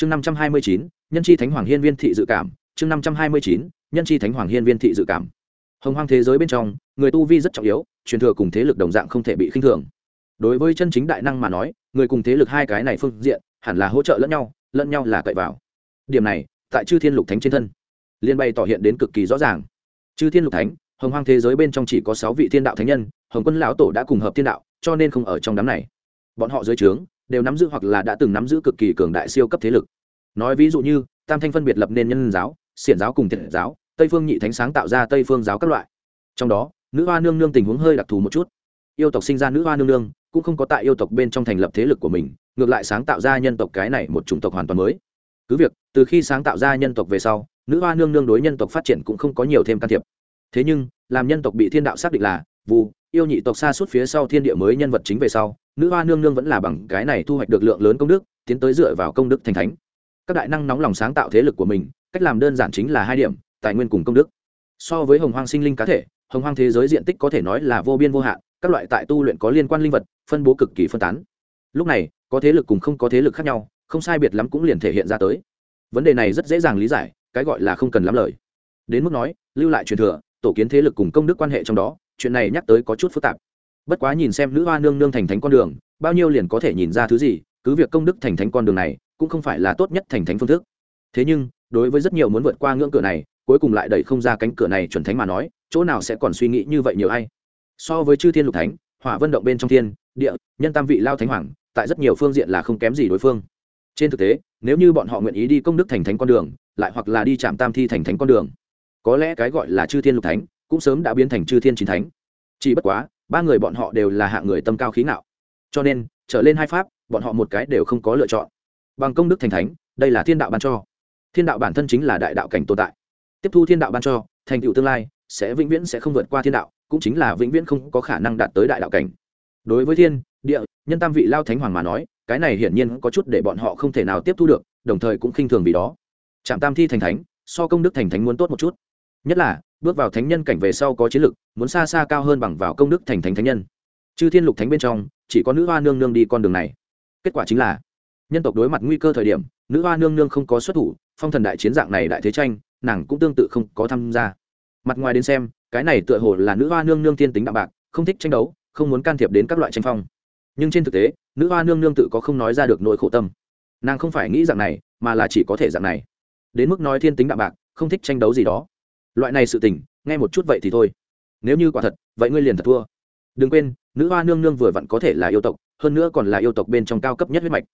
chương năm trăm hai mươi chín, nhân chi thánh hoàng hiên viên thị dự cảm. Chương năm trăm hai mươi chín, nhân chi thánh hoàng hiên viên thị dự cảm. Hồng hoang thế giới bên trong, người tu vi rất trọng yếu, truyền thừa cùng thế lực đồng dạng không thể bị khinh thường. Đối với chân chính đại năng mà nói, người cùng thế lực hai cái này phương diện, hẳn là hỗ trợ lẫn nhau lẫn nhau là cậy vào. Điểm này, tại chư thiên lục thánh trên thân, liên bay tỏ hiện đến cực kỳ rõ ràng. Chư thiên lục thánh, hồng hoang thế giới bên trong chỉ có sáu vị thiên đạo thánh nhân, hồng quân lão tổ đã cùng hợp thiên đạo, cho nên không ở trong đám này. Bọn họ dưới trướng đều nắm giữ hoặc là đã từng nắm giữ cực kỳ cường đại siêu cấp thế lực. Nói ví dụ như, tam thanh phân biệt lập nên nhân giáo, xiển giáo cùng thiện giáo, tây phương nhị thánh sáng tạo ra tây phương giáo các loại. Trong đó, nữ hoa nương nương tình huống hơi đặc thù một chút. Yêu tộc sinh ra nữ hoa nương nương, cũng không có tại yêu tộc bên trong thành lập thế lực của mình, ngược lại sáng tạo ra nhân tộc cái này một chủng tộc hoàn toàn mới. Cứ việc, từ khi sáng tạo ra nhân tộc về sau, nữ hoa nương nương đối nhân tộc phát triển cũng không có nhiều thêm can thiệp. Thế nhưng, làm nhân tộc bị thiên đạo xác định là vu yêu nhị tộc xa suốt phía sau thiên địa mới nhân vật chính về sau, nữ hoa nương nương vẫn là bằng cái này thu hoạch được lượng lớn công đức, tiến tới dựa vào công đức thành thánh. Các đại năng nóng lòng sáng tạo thế lực của mình, cách làm đơn giản chính là hai điểm, tài nguyên cùng công đức. So với hồng hoang sinh linh cá thể, hồng hoang thế giới diện tích có thể nói là vô biên vô hạn, các loại tại tu luyện có liên quan linh vật, phân bố cực kỳ phân tán. Lúc này, có thế lực cùng không có thế lực khác nhau, không sai biệt lắm cũng liền thể hiện ra tới. Vấn đề này rất dễ dàng lý giải, cái gọi là không cần lắm lời. Đến mức nói, lưu lại truyền thừa, tổ kiến thế lực cùng công đức quan hệ trong đó chuyện này nhắc tới có chút phức tạp. Bất quá nhìn xem nữ hoa nương nương thành thánh con đường, bao nhiêu liền có thể nhìn ra thứ gì, cứ việc công đức thành thánh con đường này cũng không phải là tốt nhất thành thánh phương thức. Thế nhưng, đối với rất nhiều muốn vượt qua ngưỡng cửa này, cuối cùng lại đẩy không ra cánh cửa này chuẩn thánh mà nói, chỗ nào sẽ còn suy nghĩ như vậy nhiều ai? So với chư thiên lục thánh, hỏa vân động bên trong thiên, địa, nhân tam vị lao thánh hoàng, tại rất nhiều phương diện là không kém gì đối phương. Trên thực tế, nếu như bọn họ nguyện ý đi công đức thành thánh con đường, lại hoặc là đi chạm tam thi thành thánh con đường, có lẽ cái gọi là chư thiên lục thánh cũng sớm đã biến thành chư thiên chín thánh. Chỉ bất quá, ba người bọn họ đều là hạng người tâm cao khí não cho nên, trở lên hai pháp, bọn họ một cái đều không có lựa chọn. Bằng công đức thành thánh, đây là thiên đạo ban cho. Thiên đạo bản thân chính là đại đạo cảnh tồn tại. Tiếp thu thiên đạo ban cho, thành tựu tương lai, sẽ vĩnh viễn sẽ không vượt qua thiên đạo, cũng chính là vĩnh viễn không có khả năng đạt tới đại đạo cảnh. Đối với thiên, địa, nhân tam vị lao thánh hoàng mà nói, cái này hiển nhiên có chút để bọn họ không thể nào tiếp thu được, đồng thời cũng khinh thường vì đó. Trạm tam thi thành thánh, so công đức thành thánh muốn tốt một chút. Nhất là bước vào thánh nhân cảnh về sau có chiến lực, muốn xa xa cao hơn bằng vào công đức thành thánh thánh nhân. Chư thiên lục thánh bên trong, chỉ có nữ hoa nương nương đi con đường này. Kết quả chính là, nhân tộc đối mặt nguy cơ thời điểm, nữ hoa nương nương không có xuất thủ, phong thần đại chiến dạng này đại thế tranh, nàng cũng tương tự không có tham gia. Mặt ngoài đến xem, cái này tựa hồ là nữ hoa nương nương tiên tính đạm bạc, không thích tranh đấu, không muốn can thiệp đến các loại tranh phong. Nhưng trên thực tế, nữ hoa nương nương tự có không nói ra được nỗi khổ tâm. Nàng không phải nghĩ dạng này, mà là chỉ có thể dạng này. Đến mức nói thiên tính đạm bạc, không thích tranh đấu gì đó loại này sự tình, nghe một chút vậy thì thôi. Nếu như quả thật, vậy ngươi liền thật thua. Đừng quên, nữ hoa nương nương vừa vặn có thể là yêu tộc, hơn nữa còn là yêu tộc bên trong cao cấp nhất huyết mạch.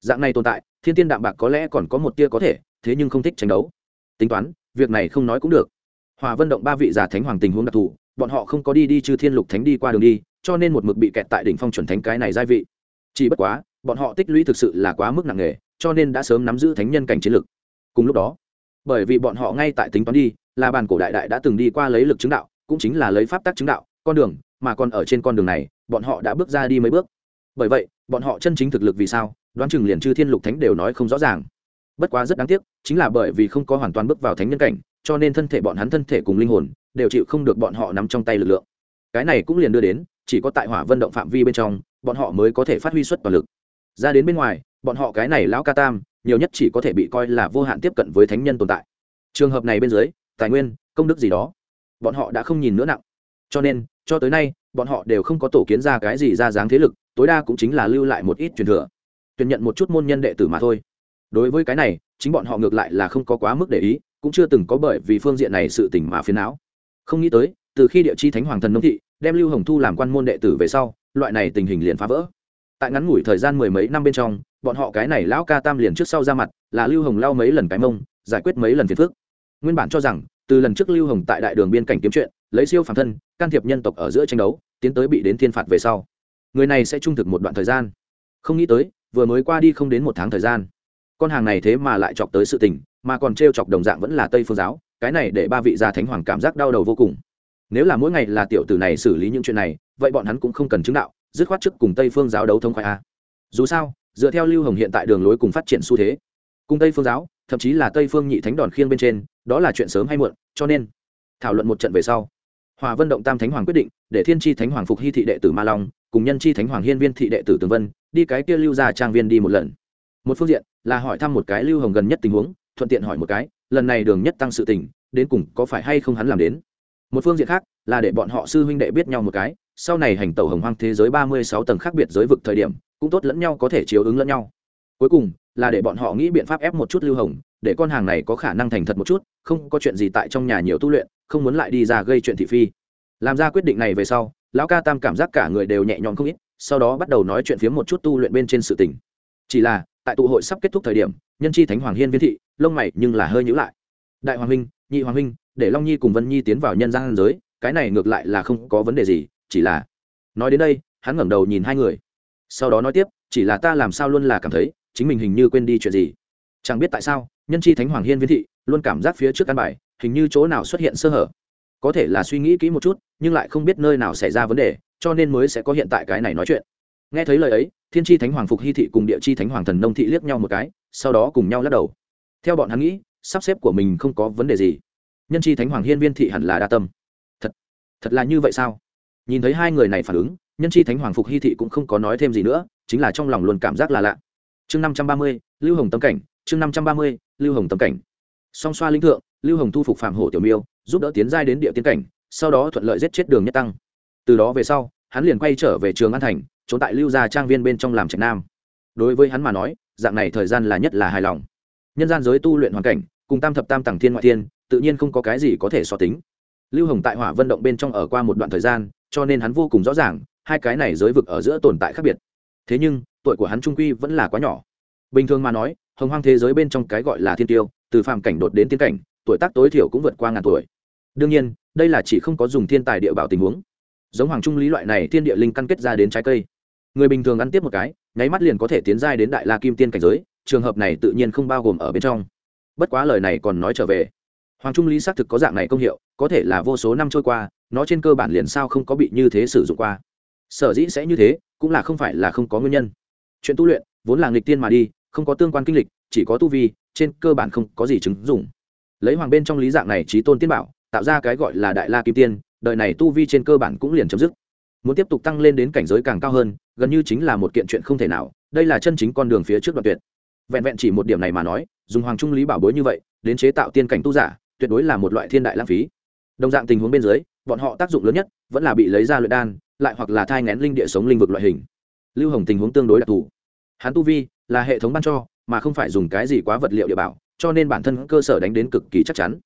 Dạng này tồn tại, thiên tiên đạm bạc có lẽ còn có một tia có thể, thế nhưng không thích tranh đấu. Tính toán, việc này không nói cũng được. Hòa vân động ba vị giả thánh hoàng tình huống đặc thù, bọn họ không có đi đi chư thiên lục thánh đi qua đường đi, cho nên một mực bị kẹt tại đỉnh phong chuẩn thánh cái này gia vị. Chỉ bất quá, bọn họ tích lũy thực sự là quá mức nặng nề, cho nên đã sớm nắm giữ thánh nhân cảnh chiến lực cùng lúc đó, bởi vì bọn họ ngay tại tính toán đi là bàn cổ đại đại đã từng đi qua lấy lực chứng đạo, cũng chính là lấy pháp tắc chứng đạo, con đường mà còn ở trên con đường này, bọn họ đã bước ra đi mấy bước. Bởi vậy, bọn họ chân chính thực lực vì sao, đoán chừng liền chư thiên lục thánh đều nói không rõ ràng. Bất quá rất đáng tiếc, chính là bởi vì không có hoàn toàn bước vào thánh nhân cảnh, cho nên thân thể bọn hắn thân thể cùng linh hồn đều chịu không được bọn họ nắm trong tay lực lượng. Cái này cũng liền đưa đến, chỉ có tại hỏa vận động phạm vi bên trong, bọn họ mới có thể phát huy suất toàn lực. Ra đến bên ngoài, bọn họ cái này lão ca tam, nhiều nhất chỉ có thể bị coi là vô hạn tiếp cận với thánh nhân tồn tại. Trường hợp này bên dưới tài nguyên, công đức gì đó. Bọn họ đã không nhìn nữa nặng. Cho nên, cho tới nay, bọn họ đều không có tổ kiến ra cái gì ra dáng thế lực, tối đa cũng chính là lưu lại một ít truyền thừa. Tuyển nhận một chút môn nhân đệ tử mà thôi. Đối với cái này, chính bọn họ ngược lại là không có quá mức để ý, cũng chưa từng có bởi vì phương diện này sự tỉnh mà phiền não. Không nghĩ tới, từ khi địa chi thánh hoàng thần nông thị, đem lưu hồng thu làm quan môn đệ tử về sau, loại này tình hình liền phá vỡ. Tại ngắn ngủi thời gian mười mấy năm bên trong, bọn họ cái này lão ca tam liền trước sau ra mặt, là lưu hồng lao mấy lần cái mông, giải quyết mấy lần phiền phức nguyên bản cho rằng, từ lần trước lưu hồng tại đại đường biên cảnh kiếm chuyện, lấy siêu phàm thân, can thiệp nhân tộc ở giữa tranh đấu, tiến tới bị đến thiên phạt về sau. Người này sẽ trung thực một đoạn thời gian. Không nghĩ tới, vừa mới qua đi không đến một tháng thời gian. Con hàng này thế mà lại chọc tới sự tình, mà còn t r e o chọc đồng dạng vẫn là tây phương giáo, cái này để ba vị gia thánh hoàng cảm giác đau đầu vô cùng. Nếu là mỗi ngày là tiểu tử này xử lý những chuyện này, vậy bọn hắn cũng không cần chứng đạo, dứt khoát trước cùng tây phương giáo đấu thông khoai a. Dù sao, dựa theo lưu hồng hiện tại đường lối cùng phát triển xu thế cùng tây phương giáo, thậm chí là tây phương nhị thánh đòn khiêng bên trên, đó là chuyện sớm hay muộn, cho nên, thảo luận một trận về sau, hòa vân động tam thánh hoàng quyết định để thiên tri thánh hoàng phục hy thị đệ tử ma long, cùng nhân chi thánh hoàng hiên viên thị đệ tử tường vân, đi cái kia lưu ra trang viên đi một lần. Một phương diện là hỏi thăm một cái lưu hồng gần nhất tình huống, thuận tiện hỏi một cái, lần này đường nhất tăng sự tình, đến cùng có phải hay không hắn làm đến. Một phương diện khác là để bọn họ sư huynh đệ biết nhau một cái, sau này hành tẩu hồng hoang thế giới ba mươi sáu tầng khác biệt giới vực thời điểm, cũng tốt lẫn nhau có thể chiếu ứng lẫn nhau. Cuối cùng là để bọn họ nghĩ biện pháp ép một chút lưu hồng, để con hàng này có khả năng thành thật một chút, không có chuyện gì tại trong nhà nhiều tu luyện, không muốn lại đi ra gây chuyện thị phi. Làm ra quyết định này về sau, lão ca tam cảm giác cả người đều nhẹ nhõm không ít, sau đó bắt đầu nói chuyện phiếm một chút tu luyện bên trên sự tình. Chỉ là, tại tụ hội sắp kết thúc thời điểm, nhân chi thánh hoàng hiên viên thị, lông mày nhưng là hơi nhữ lại. Đại hoàng huynh nhị hoàng huynh để long nhi cùng vân nhi tiến vào nhân gian giới, cái này ngược lại là không có vấn đề gì, chỉ là, nói đến đây, hắn ngẩng đầu nhìn hai người. Sau đó nói tiếp, chỉ là ta làm sao luôn là cảm thấy chính mình hình như quên đi chuyện gì. Chẳng biết tại sao, nhân chi thánh hoàng hiên viên thị luôn cảm giác phía trước căn bài hình như chỗ nào xuất hiện sơ hở. Có thể là suy nghĩ kỹ một chút, nhưng lại không biết nơi nào xảy ra vấn đề, cho nên mới sẽ có hiện tại cái này nói chuyện. Nghe thấy lời ấy, thiên tri thánh hoàng phục hy thị cùng địa chi thánh hoàng thần nông thị liếc nhau một cái, sau đó cùng nhau lắc đầu. Theo bọn hắn nghĩ, sắp xếp của mình không có vấn đề gì. Nhân chi thánh hoàng hiên viên thị hẳn là đa tâm. Thật thật là như vậy sao? Nhìn thấy hai người này phản ứng, nhân chi thánh hoàng phục hy thị cũng không có nói thêm gì nữa, chính là trong lòng luôn cảm giác là lạ chương năm trăm ba mươi, lưu hồng tâm cảnh, chương năm trăm ba mươi, lưu hồng tâm cảnh. Song xoa linh thượng, lưu hồng thu phục phạm hổ tiểu miêu, giúp đỡ tiến giai đến địa tiến cảnh, sau đó thuận lợi giết chết đường nhất tăng. Từ đó về sau, hắn liền quay trở về trường an thành, trốn tại lưu gia trang viên bên trong làm trạch nam. Đối với hắn mà nói, dạng này thời gian là nhất là hài lòng. Nhân gian giới tu luyện hoàn cảnh, cùng tam thập tam tàng thiên ngoại thiên, tự nhiên không có cái gì có thể so tính. Lưu hồng tại hỏa vận động bên trong ở qua một đoạn thời gian, cho nên hắn vô cùng rõ ràng, hai cái này giới vực ở giữa tồn tại khác biệt. Thế nhưng tuổi của hắn trung quy vẫn là quá nhỏ. Bình thường mà nói, hồng hoang thế giới bên trong cái gọi là thiên tiêu, từ phàm cảnh đột đến tiên cảnh, tuổi tác tối thiểu cũng vượt qua ngàn tuổi. Đương nhiên, đây là chỉ không có dùng thiên tài địa bảo tình huống. Giống hoàng trung lý loại này thiên địa linh căn kết ra đến trái cây. Người bình thường ăn tiếp một cái, nháy mắt liền có thể tiến giai đến đại la kim tiên cảnh giới, trường hợp này tự nhiên không bao gồm ở bên trong. Bất quá lời này còn nói trở về. Hoàng trung lý xác thực có dạng này công hiệu, có thể là vô số năm trôi qua, nó trên cơ bản liền sao không có bị như thế sử dụng qua. Sở dĩ sẽ như thế, cũng là không phải là không có nguyên nhân chuyện tu luyện vốn là nghịch tiên mà đi, không có tương quan kinh lịch, chỉ có tu vi, trên cơ bản không có gì chứng dụng. Lấy hoàng bên trong lý dạng này trí tôn tiên bảo, tạo ra cái gọi là đại la kim tiên, đời này tu vi trên cơ bản cũng liền chấm dứt. Muốn tiếp tục tăng lên đến cảnh giới càng cao hơn, gần như chính là một kiện chuyện không thể nào, đây là chân chính con đường phía trước đoạn tuyệt. Vẹn vẹn chỉ một điểm này mà nói, dùng hoàng trung lý bảo bối như vậy, đến chế tạo tiên cảnh tu giả, tuyệt đối là một loại thiên đại lãng phí. Đồng dạng tình huống bên dưới, bọn họ tác dụng lớn nhất vẫn là bị lấy ra luyện đan, lại hoặc là thai ngén linh địa sống linh vực loại hình lưu hồng tình huống tương đối đặc thù. Hắn tu vi là hệ thống ban cho, mà không phải dùng cái gì quá vật liệu địa bảo, cho nên bản thân cơ sở đánh đến cực kỳ chắc chắn.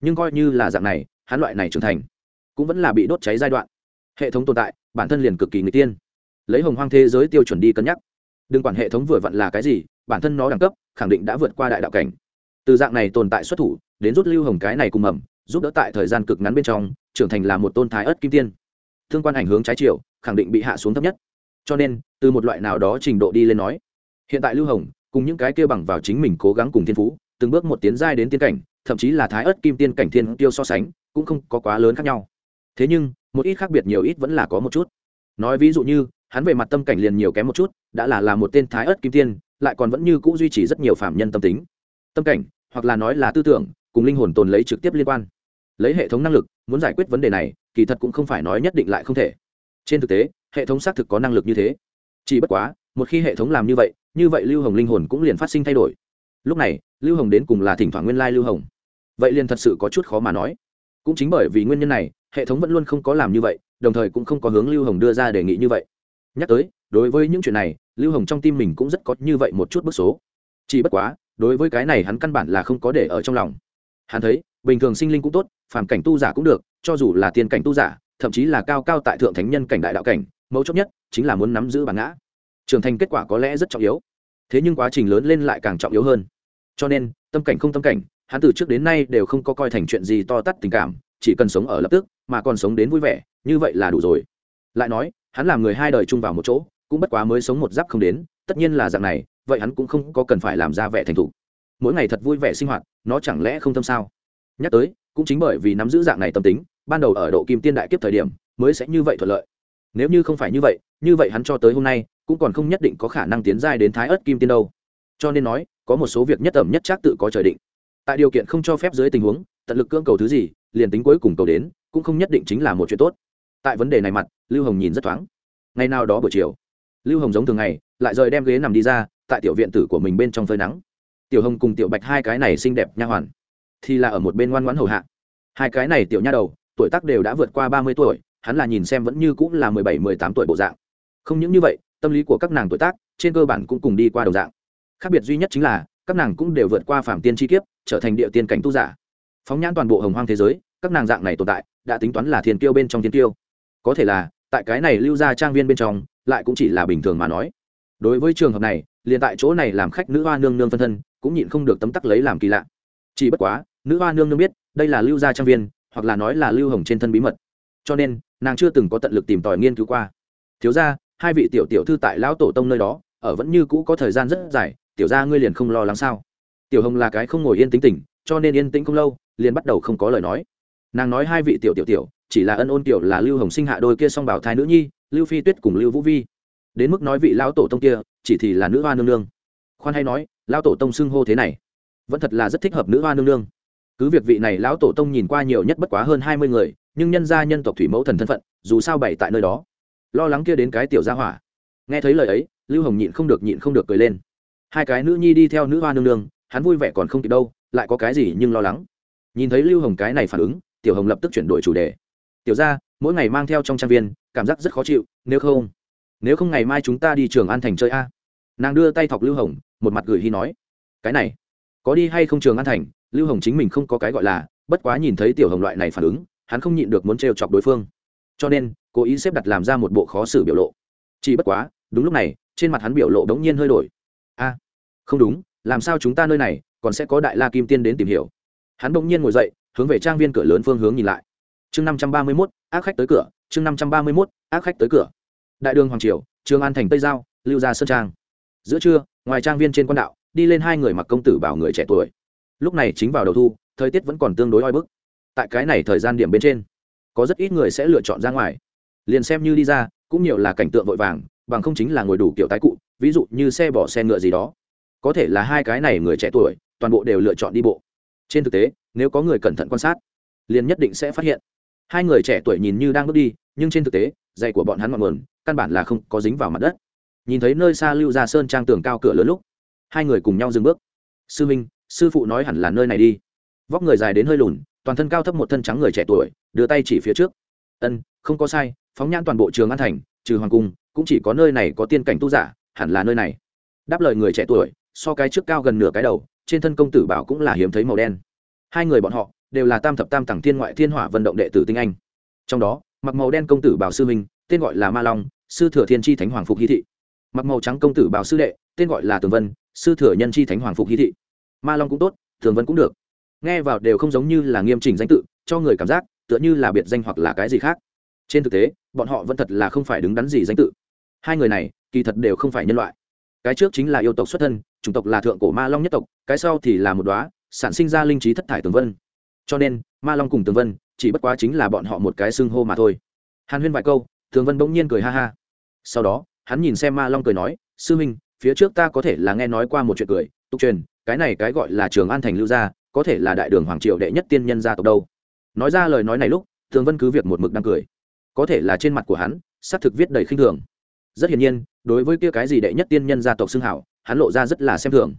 Nhưng coi như là dạng này, hắn loại này trưởng thành cũng vẫn là bị đốt cháy giai đoạn. Hệ thống tồn tại, bản thân liền cực kỳ người tiên. Lấy hồng hoang thế giới tiêu chuẩn đi cân nhắc. Đừng quản hệ thống vừa vặn là cái gì, bản thân nó đẳng cấp, khẳng định đã vượt qua đại đạo cảnh. Từ dạng này tồn tại xuất thủ, đến rút lưu hồng cái này cùng mầm, giúp đỡ tại thời gian cực ngắn bên trong, trưởng thành là một tôn thái ớt kim tiên. Thương quan ảnh hướng trái chiều, khẳng định bị hạ xuống thấp nhất cho nên, từ một loại nào đó trình độ đi lên nói, hiện tại lưu hồng cùng những cái kia bằng vào chính mình cố gắng cùng thiên phú, từng bước một tiến giai đến tiên cảnh, thậm chí là thái ớt kim tiên cảnh thiên tiêu so sánh, cũng không có quá lớn khác nhau. Thế nhưng, một ít khác biệt nhiều ít vẫn là có một chút. Nói ví dụ như, hắn về mặt tâm cảnh liền nhiều kém một chút, đã là là một tên thái ớt kim tiên, lại còn vẫn như cũ duy trì rất nhiều phạm nhân tâm tính. Tâm cảnh, hoặc là nói là tư tưởng, cùng linh hồn tồn lấy trực tiếp liên quan. Lấy hệ thống năng lực, muốn giải quyết vấn đề này, kỳ thật cũng không phải nói nhất định lại không thể. Trên thực tế hệ thống xác thực có năng lực như thế. Chỉ bất quá, một khi hệ thống làm như vậy như vậy lưu hồng linh hồn cũng liền phát sinh thay đổi. Lúc này, lưu hồng đến cùng là thỉnh thoảng nguyên lai lưu hồng. Vậy liền thật sự có chút khó mà nói. Cũng chính bởi vì nguyên nhân này, hệ thống vẫn luôn không có làm như vậy, đồng thời cũng không có hướng lưu hồng đưa ra đề nghị như vậy. Nhắc tới, đối với những chuyện này, lưu hồng trong tim mình cũng rất có như vậy một chút bức số. Chỉ bất quá, đối với cái này hắn căn bản là không có để ở trong lòng. Hắn thấy, bình thường sinh linh cũng tốt, phàm cảnh tu giả cũng được, cho dù là tiền cảnh tu giả, thậm chí là cao cao tại thượng thánh nhân cảnh đại đạo cảnh mấu chốt nhất chính là muốn nắm giữ bản ngã. Trưởng thành kết quả có lẽ rất trọng yếu, thế nhưng quá trình lớn lên lại càng trọng yếu hơn. Cho nên, tâm cảnh không tâm cảnh, hắn từ trước đến nay đều không có coi thành chuyện gì to tát tình cảm, chỉ cần sống ở lập tức, mà còn sống đến vui vẻ, như vậy là đủ rồi. Lại nói, hắn làm người hai đời chung vào một chỗ, cũng bất quá mới sống một giáp không đến, tất nhiên là dạng này, vậy hắn cũng không có cần phải làm ra vẻ thành thục. Mỗi ngày thật vui vẻ sinh hoạt, nó chẳng lẽ không tâm sao? Nhắc tới, cũng chính bởi vì nắm giữ dạng này tâm tính, ban đầu ở độ kim tiên đại kiếp thời điểm, mới sẽ như vậy thuận lợi nếu như không phải như vậy như vậy hắn cho tới hôm nay, cũng còn không nhất định có khả năng tiến giai đến thái ớt kim tiên đâu. Cho nên nói, có một số việc nhất ẩm nhất chắc tự có trời định. Tại điều kiện không cho phép dưới tình huống, tận lực cưỡng cầu thứ gì, liền tính cuối cùng cầu đến, cũng không nhất định chính là một chuyện tốt. Tại vấn đề này mặt, lưu hồng nhìn rất thoáng. Ngày nào đó buổi chiều, lưu hồng giống thường ngày, lại rời đem ghế nằm đi ra, tại tiểu viện tử của mình bên trong phơi nắng. Tiểu hồng cùng tiểu bạch hai cái này xinh đẹp nha hoàn, thì là ở một bên ngoan ngoãn hầu hạ. Hai cái này tiểu nha đầu, tuổi tác đều đã vượt qua ba mươi tuổi hắn là nhìn xem vẫn như cũng là mười bảy, mười tám tuổi bộ dạng. Không những như vậy, tâm lý của các nàng tuổi tác, trên cơ bản cũng cùng đi qua đồng dạng. Khác biệt duy nhất chính là, các nàng cũng đều vượt qua phạm tiên chi kiếp, trở thành địa tiên cảnh tu giả. Phóng nhãn toàn bộ hồng hoang thế giới, các nàng dạng này tồn tại, đã tính toán là thiên tiêu bên trong thiên tiêu có thể là, tại cái này lưu ra trang viên bên trong, lại cũng chỉ là bình thường mà nói. Đối với trường hợp này, liền tại chỗ này làm khách nữ hoa nương nương phân thân, cũng nhịn không được tấm tắc lấy làm kỳ lạ. Chỉ bất quá, nữ hoa nương nương biết, đây là lưu gia trang viên, hoặc là nói là lưu hồng trên thân bí mật. Cho nên nàng chưa từng có tận lực tìm tòi nghiên cứu qua. Thiếu ra hai vị tiểu tiểu thư tại lão tổ tông nơi đó, ở vẫn như cũ có thời gian rất dài, tiểu ra ngươi liền không lo lắng sao? Tiểu hồng là cái không ngồi yên tính tình, cho nên yên tĩnh không lâu, liền bắt đầu không có lời nói. Nàng nói hai vị tiểu tiểu tiểu, chỉ là ân ôn tiểu là lưu hồng sinh hạ đôi kia song bảo thai nữ nhi, lưu phi tuyết cùng lưu vũ vi. Đến mức nói vị lão tổ tông kia, chỉ thì là nữ hoa nương nương. Khoan hay nói, lão tổ tông xưng hô thế này, vẫn thật là rất thích hợp nữ hoa nương nương. Cứ việc vị này lão tổ tông nhìn qua nhiều nhất bất quá hơn hai mươi người nhưng nhân gia nhân tộc thủy mẫu thần thân phận, dù sao bày tại nơi đó. Lo lắng kia đến cái tiểu gia hỏa. Nghe thấy lời ấy, lưu hồng nhịn không được, nhịn không được cười lên. Hai cái nữ nhi đi theo nữ hoa nương nương, hắn vui vẻ còn không kịp đâu, lại có cái gì nhưng lo lắng. Nhìn thấy lưu hồng cái này phản ứng, tiểu hồng lập tức chuyển đổi chủ đề. Tiểu ra mỗi ngày mang theo trong trang viên, cảm giác rất khó chịu, nếu không nếu không ngày mai chúng ta đi trường an thành chơi a. Nàng đưa tay thọc lưu hồng, một mặt gửi hy nói. Cái này, có đi hay không trường an thành? Lưu hồng chính mình không có cái gọi là, bất quá nhìn thấy tiểu hồng loại này phản ứng hắn không nhịn được muốn trêu chọc đối phương. Cho nên, cố ý xếp đặt làm ra một bộ khó xử biểu lộ. Chỉ bất quá, đúng lúc này, trên mặt hắn biểu lộ đống nhiên hơi đổi. A, không đúng, làm sao chúng ta nơi này còn sẽ có đại la kim tiên đến tìm hiểu? Hắn đống nhiên ngồi dậy, hướng về trang viên cửa lớn phương hướng nhìn lại. Chương năm trăm ba mươi mốt, ác khách tới cửa, chương năm trăm ba mươi mốt, ác khách tới cửa. Đại đường hoàng triều, trường an thành tây giao, lưu gia sơn trang. Giữa trưa, ngoài trang viên trên quan đạo, đi lên hai người mặc công tử bảo người trẻ tuổi. Lúc này chính vào đầu thu, thời tiết vẫn còn tương đối oi bức tại cái này thời gian điểm bên trên, có rất ít người sẽ lựa chọn ra ngoài. Liền xem như đi ra, cũng nhiều là cảnh tượng vội vàng, bằng không chính là ngồi đủ kiểu tái cụ, ví dụ như xe bỏ xe ngựa gì đó. Có thể là hai cái này người trẻ tuổi, toàn bộ đều lựa chọn đi bộ. Trên thực tế, nếu có người cẩn thận quan sát, liền nhất định sẽ phát hiện. Hai người trẻ tuổi nhìn như đang bước đi, nhưng trên thực tế, giày của bọn hắn ngọn nguồn, căn bản là không có dính vào mặt đất. Nhìn thấy nơi xa lưu ra sơn trang tường cao cửa lớn lúc, hai người cùng nhau dừng bước. Sư minh, sư phụ nói hẳn là nơi này đi. Vóc người dài đến hơi lùn toàn thân cao thấp một thân trắng người trẻ tuổi, đưa tay chỉ phía trước. Ân, không có sai, phóng nhãn toàn bộ trường an thành, trừ hoàng cung, cũng chỉ có nơi này có tiên cảnh tu giả, hẳn là nơi này. Đáp lời người trẻ tuổi, so cái trước cao gần nửa cái đầu, trên thân công tử bảo cũng là hiếm thấy màu đen. Hai người bọn họ, đều là tam thập tam tặng thiên ngoại thiên hỏa vận động đệ tử tinh anh. Trong đó, mặc màu đen công tử bảo sư minh tên gọi là ma long, sư thừa thiên tri thánh hoàng phục hy thị. Mặc màu trắng công tử bảo sư đệ, tên gọi là tường vân, sư thừa nhân tri thánh hoàng phục hy thị. Ma long cũng tốt, tường vân cũng được nghe vào đều không giống như là nghiêm chỉnh danh tự cho người cảm giác tựa như là biệt danh hoặc là cái gì khác. Trên thực tế bọn họ vẫn thật là không phải đứng đắn gì danh tự. Hai người này kỳ thật đều không phải nhân loại. Cái trước chính là yêu tộc xuất thân chủng tộc là thượng cổ ma long nhất tộc cái sau thì là một đoá sản sinh ra linh trí thất thải tường vân. Cho nên ma long cùng tường vân chỉ bất quá chính là bọn họ một cái xưng hô mà thôi. Hàn huyên vài câu tường vân bỗng nhiên cười ha ha. Sau đó hắn nhìn xem ma long cười nói sư minh, phía trước ta có thể là nghe nói qua một chuyện cười tục truyền cái này cái gọi là trường an thành lưu gia có thể là đại đường hoàng triều đệ nhất tiên nhân gia tộc đâu. Nói ra lời nói này lúc tường vân cứ việc một mực đang cười. Có thể là trên mặt của hắn, xác thực viết đầy khinh thường. Rất hiển nhiên, đối với kia cái gì đệ nhất tiên nhân gia tộc xưng hảo, hắn lộ ra rất là xem thường.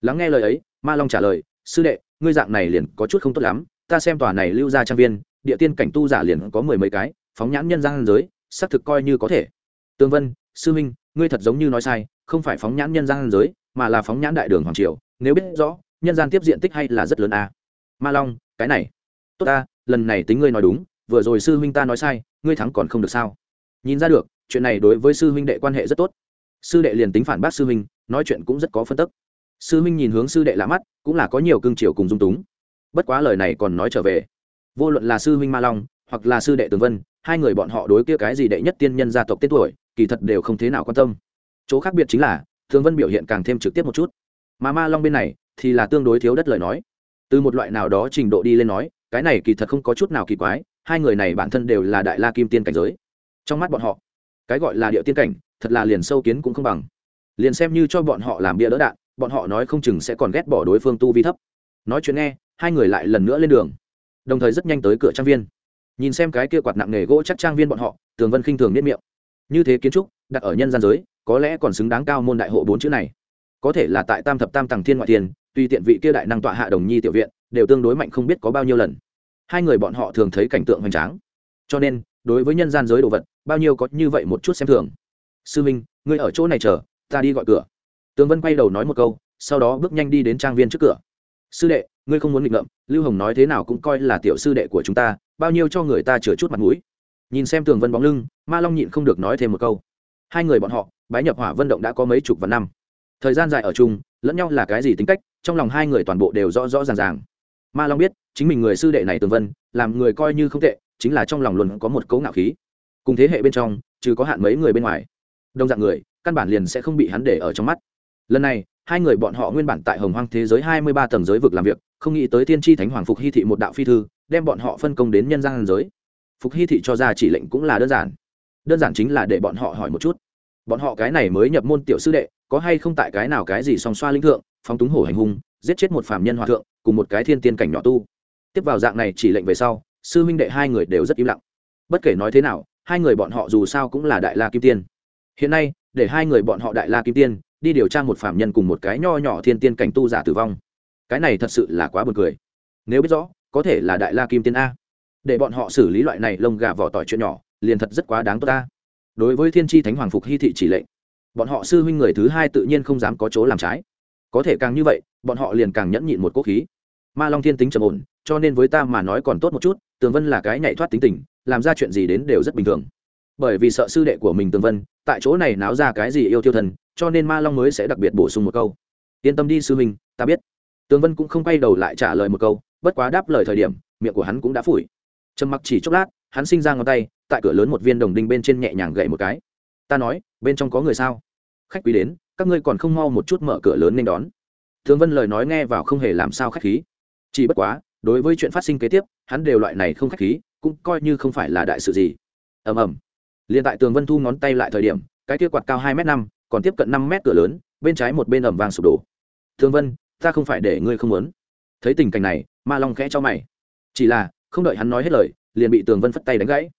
Lắng nghe lời ấy, ma long trả lời, sư đệ, ngươi dạng này liền có chút không tốt lắm, ta xem tòa này lưu ra trang viên, địa tiên cảnh tu giả liền có mười mấy cái, phóng nhãn nhân gian giới, xác thực coi như có thể. Tương vân, sư minh, ngươi thật giống như nói sai, không phải phóng nhãn nhân gian giới, mà là phóng nhãn đại đường hoàng triều, nếu biết rõ nhân gian tiếp diện tích hay là rất lớn à. ma long, cái này. Tốt ta, lần này tính ngươi nói đúng, vừa rồi sư huynh ta nói sai, ngươi thắng còn không được sao? Nhìn ra được, chuyện này đối với sư huynh đệ quan hệ rất tốt. Sư đệ liền tính phản bác sư huynh, nói chuyện cũng rất có phân tức. Sư huynh nhìn hướng sư đệ lạ mắt, cũng là có nhiều cương triều cùng dung túng. Bất quá lời này còn nói trở về. Vô luận là sư huynh ma long, hoặc là sư đệ tường vân, hai người bọn họ đối kia cái gì đệ nhất tiên nhân gia tộc tên tuổi, kỳ thật đều không thế nào quan tâm. Chỗ khác biệt chính là thường vân biểu hiện càng thêm trực tiếp một chút. Mà ma long bên này thì là tương đối thiếu đất lời nói. Từ một loại nào đó trình độ đi lên nói, cái này kỳ thật không có chút nào kỳ quái, hai người này bản thân đều là đại la kim tiên cảnh giới. Trong mắt bọn họ, cái gọi là địa tiên cảnh, thật là liền sâu kiến cũng không bằng. Liền xem như cho bọn họ làm bia đỡ đạn, bọn họ nói không chừng sẽ còn ghét bỏ đối phương tu vi thấp. Nói chuyện nghe, hai người lại lần nữa lên đường. Đồng thời rất nhanh tới cửa trang viên. Nhìn xem cái kia quạt nặng nghề gỗ chắc trang viên bọn họ, tường vân khinh thường nếp miệng. Như thế kiến trúc, đặt ở nhân gian giới, có lẽ còn xứng đáng cao môn đại hộ bốn chữ này. Có thể là tại tam thập tam tầng thiên ngoại thiên tùy tiện vị kia đại năng tọa hạ đồng nhi tiểu viện, đều tương đối mạnh không biết có bao nhiêu lần. Hai người bọn họ thường thấy cảnh tượng hoành tráng. Cho nên, đối với nhân gian giới đồ vật, bao nhiêu có như vậy một chút xem thường. Sư minh, ngươi ở chỗ này chờ, ta đi gọi cửa. Tướng vân quay đầu nói một câu, sau đó bước nhanh đi đến trang viên trước cửa. Sư đệ, ngươi không muốn nghịch ngợm, lưu hồng nói thế nào cũng coi là tiểu sư đệ của chúng ta, bao nhiêu cho người ta chừa chút mặt mũi. Nhìn xem tường vân bóng lưng, ma long nhịn không được nói thêm một câu. Hai người bọn họ, bái nhập hỏa vân động đã có mấy chục vạn năm. Thời gian dài ở chung, lẫn nhau là cái gì tính cách? Trong lòng hai người toàn bộ đều rõ rõ ràng ràng. Ma long biết, chính mình người sư đệ này tường vân, làm người coi như không tệ, chính là trong lòng luôn có một cấu ngạo khí. Cùng thế hệ bên trong chứ có hạn mấy người bên ngoài đông dạng người, căn bản liền sẽ không bị hắn để ở trong mắt. Lần này, hai người bọn họ nguyên bản tại hồng hoang thế giới hai mươi ba tầng giới vực làm việc, không nghĩ tới tiên tri thánh hoàng phục hy thị một đạo phi thư, đem bọn họ phân công đến nhân gian giới. Phục hy thị cho ra chỉ lệnh cũng là đơn giản. Đơn giản chính là để bọn họ hỏi một chút. Bọn họ cái này mới nhập môn tiểu sư đệ, có hay không tại cái nào cái gì song xoa linh thượng phóng túng hổ hành hung, giết chết một phạm nhân hòa thượng, cùng một cái thiên tiên cảnh nhỏ tu. Tiếp vào dạng này chỉ lệnh về sau, sư huynh đệ hai người đều rất im lặng. Bất kể nói thế nào, hai người bọn họ dù sao cũng là đại la kim tiên. Hiện nay, để hai người bọn họ đại la kim tiên đi điều tra một phạm nhân cùng một cái nho nhỏ thiên tiên cảnh tu giả tử vong. Cái này thật sự là quá buồn cười. Nếu biết rõ, có thể là đại la kim tiên a. Để bọn họ xử lý loại này lông gà vỏ tỏi chuyện nhỏ, liền thật rất quá đáng tốt ta đối với thiên tri thánh hoàng phục hy thị chỉ lệnh, bọn họ sư huynh người thứ hai tự nhiên không dám có chỗ làm trái có thể càng như vậy bọn họ liền càng nhẫn nhịn một cố khí. Ma long thiên tính trầm ổn cho nên với ta mà nói còn tốt một chút tường vân là cái nhảy thoát tính tình làm ra chuyện gì đến đều rất bình thường. Bởi vì sợ sư đệ của mình tường vân tại chỗ này náo ra cái gì yêu tiêu thần cho nên ma long mới sẽ đặc biệt bổ sung một câu. Yên tâm đi sư minh, ta biết. Tường vân cũng không quay đầu lại trả lời một câu bất quá đáp lời thời điểm miệng của hắn cũng đã phủi. Trầm mặc chỉ chốc lát hắn sinh ra ngón tay tại cửa lớn một viên đồng đinh bên trên nhẹ nhàng gậy một cái. Ta nói bên trong có người sao? Khách quý đến các ngươi còn không mau một chút mở cửa lớn nên đón. Thường vân lời nói nghe vào không hề làm sao khách khí. Chỉ bất quá, đối với chuyện phát sinh kế tiếp, hắn đều loại này không khách khí, cũng coi như không phải là đại sự gì. Ầm ầm. Liền tại tường vân thu ngón tay lại thời điểm, cái kia quạt cao hai m năm, còn tiếp cận năm mét cửa lớn, bên trái một bên ẩm vàng sụp đổ. Thương vân, ta không phải để ngươi không muốn. Thấy tình cảnh này, ma long khẽ cho mày. Chỉ là, không đợi hắn nói hết lời, liền bị tường vân phất tay đánh gãy.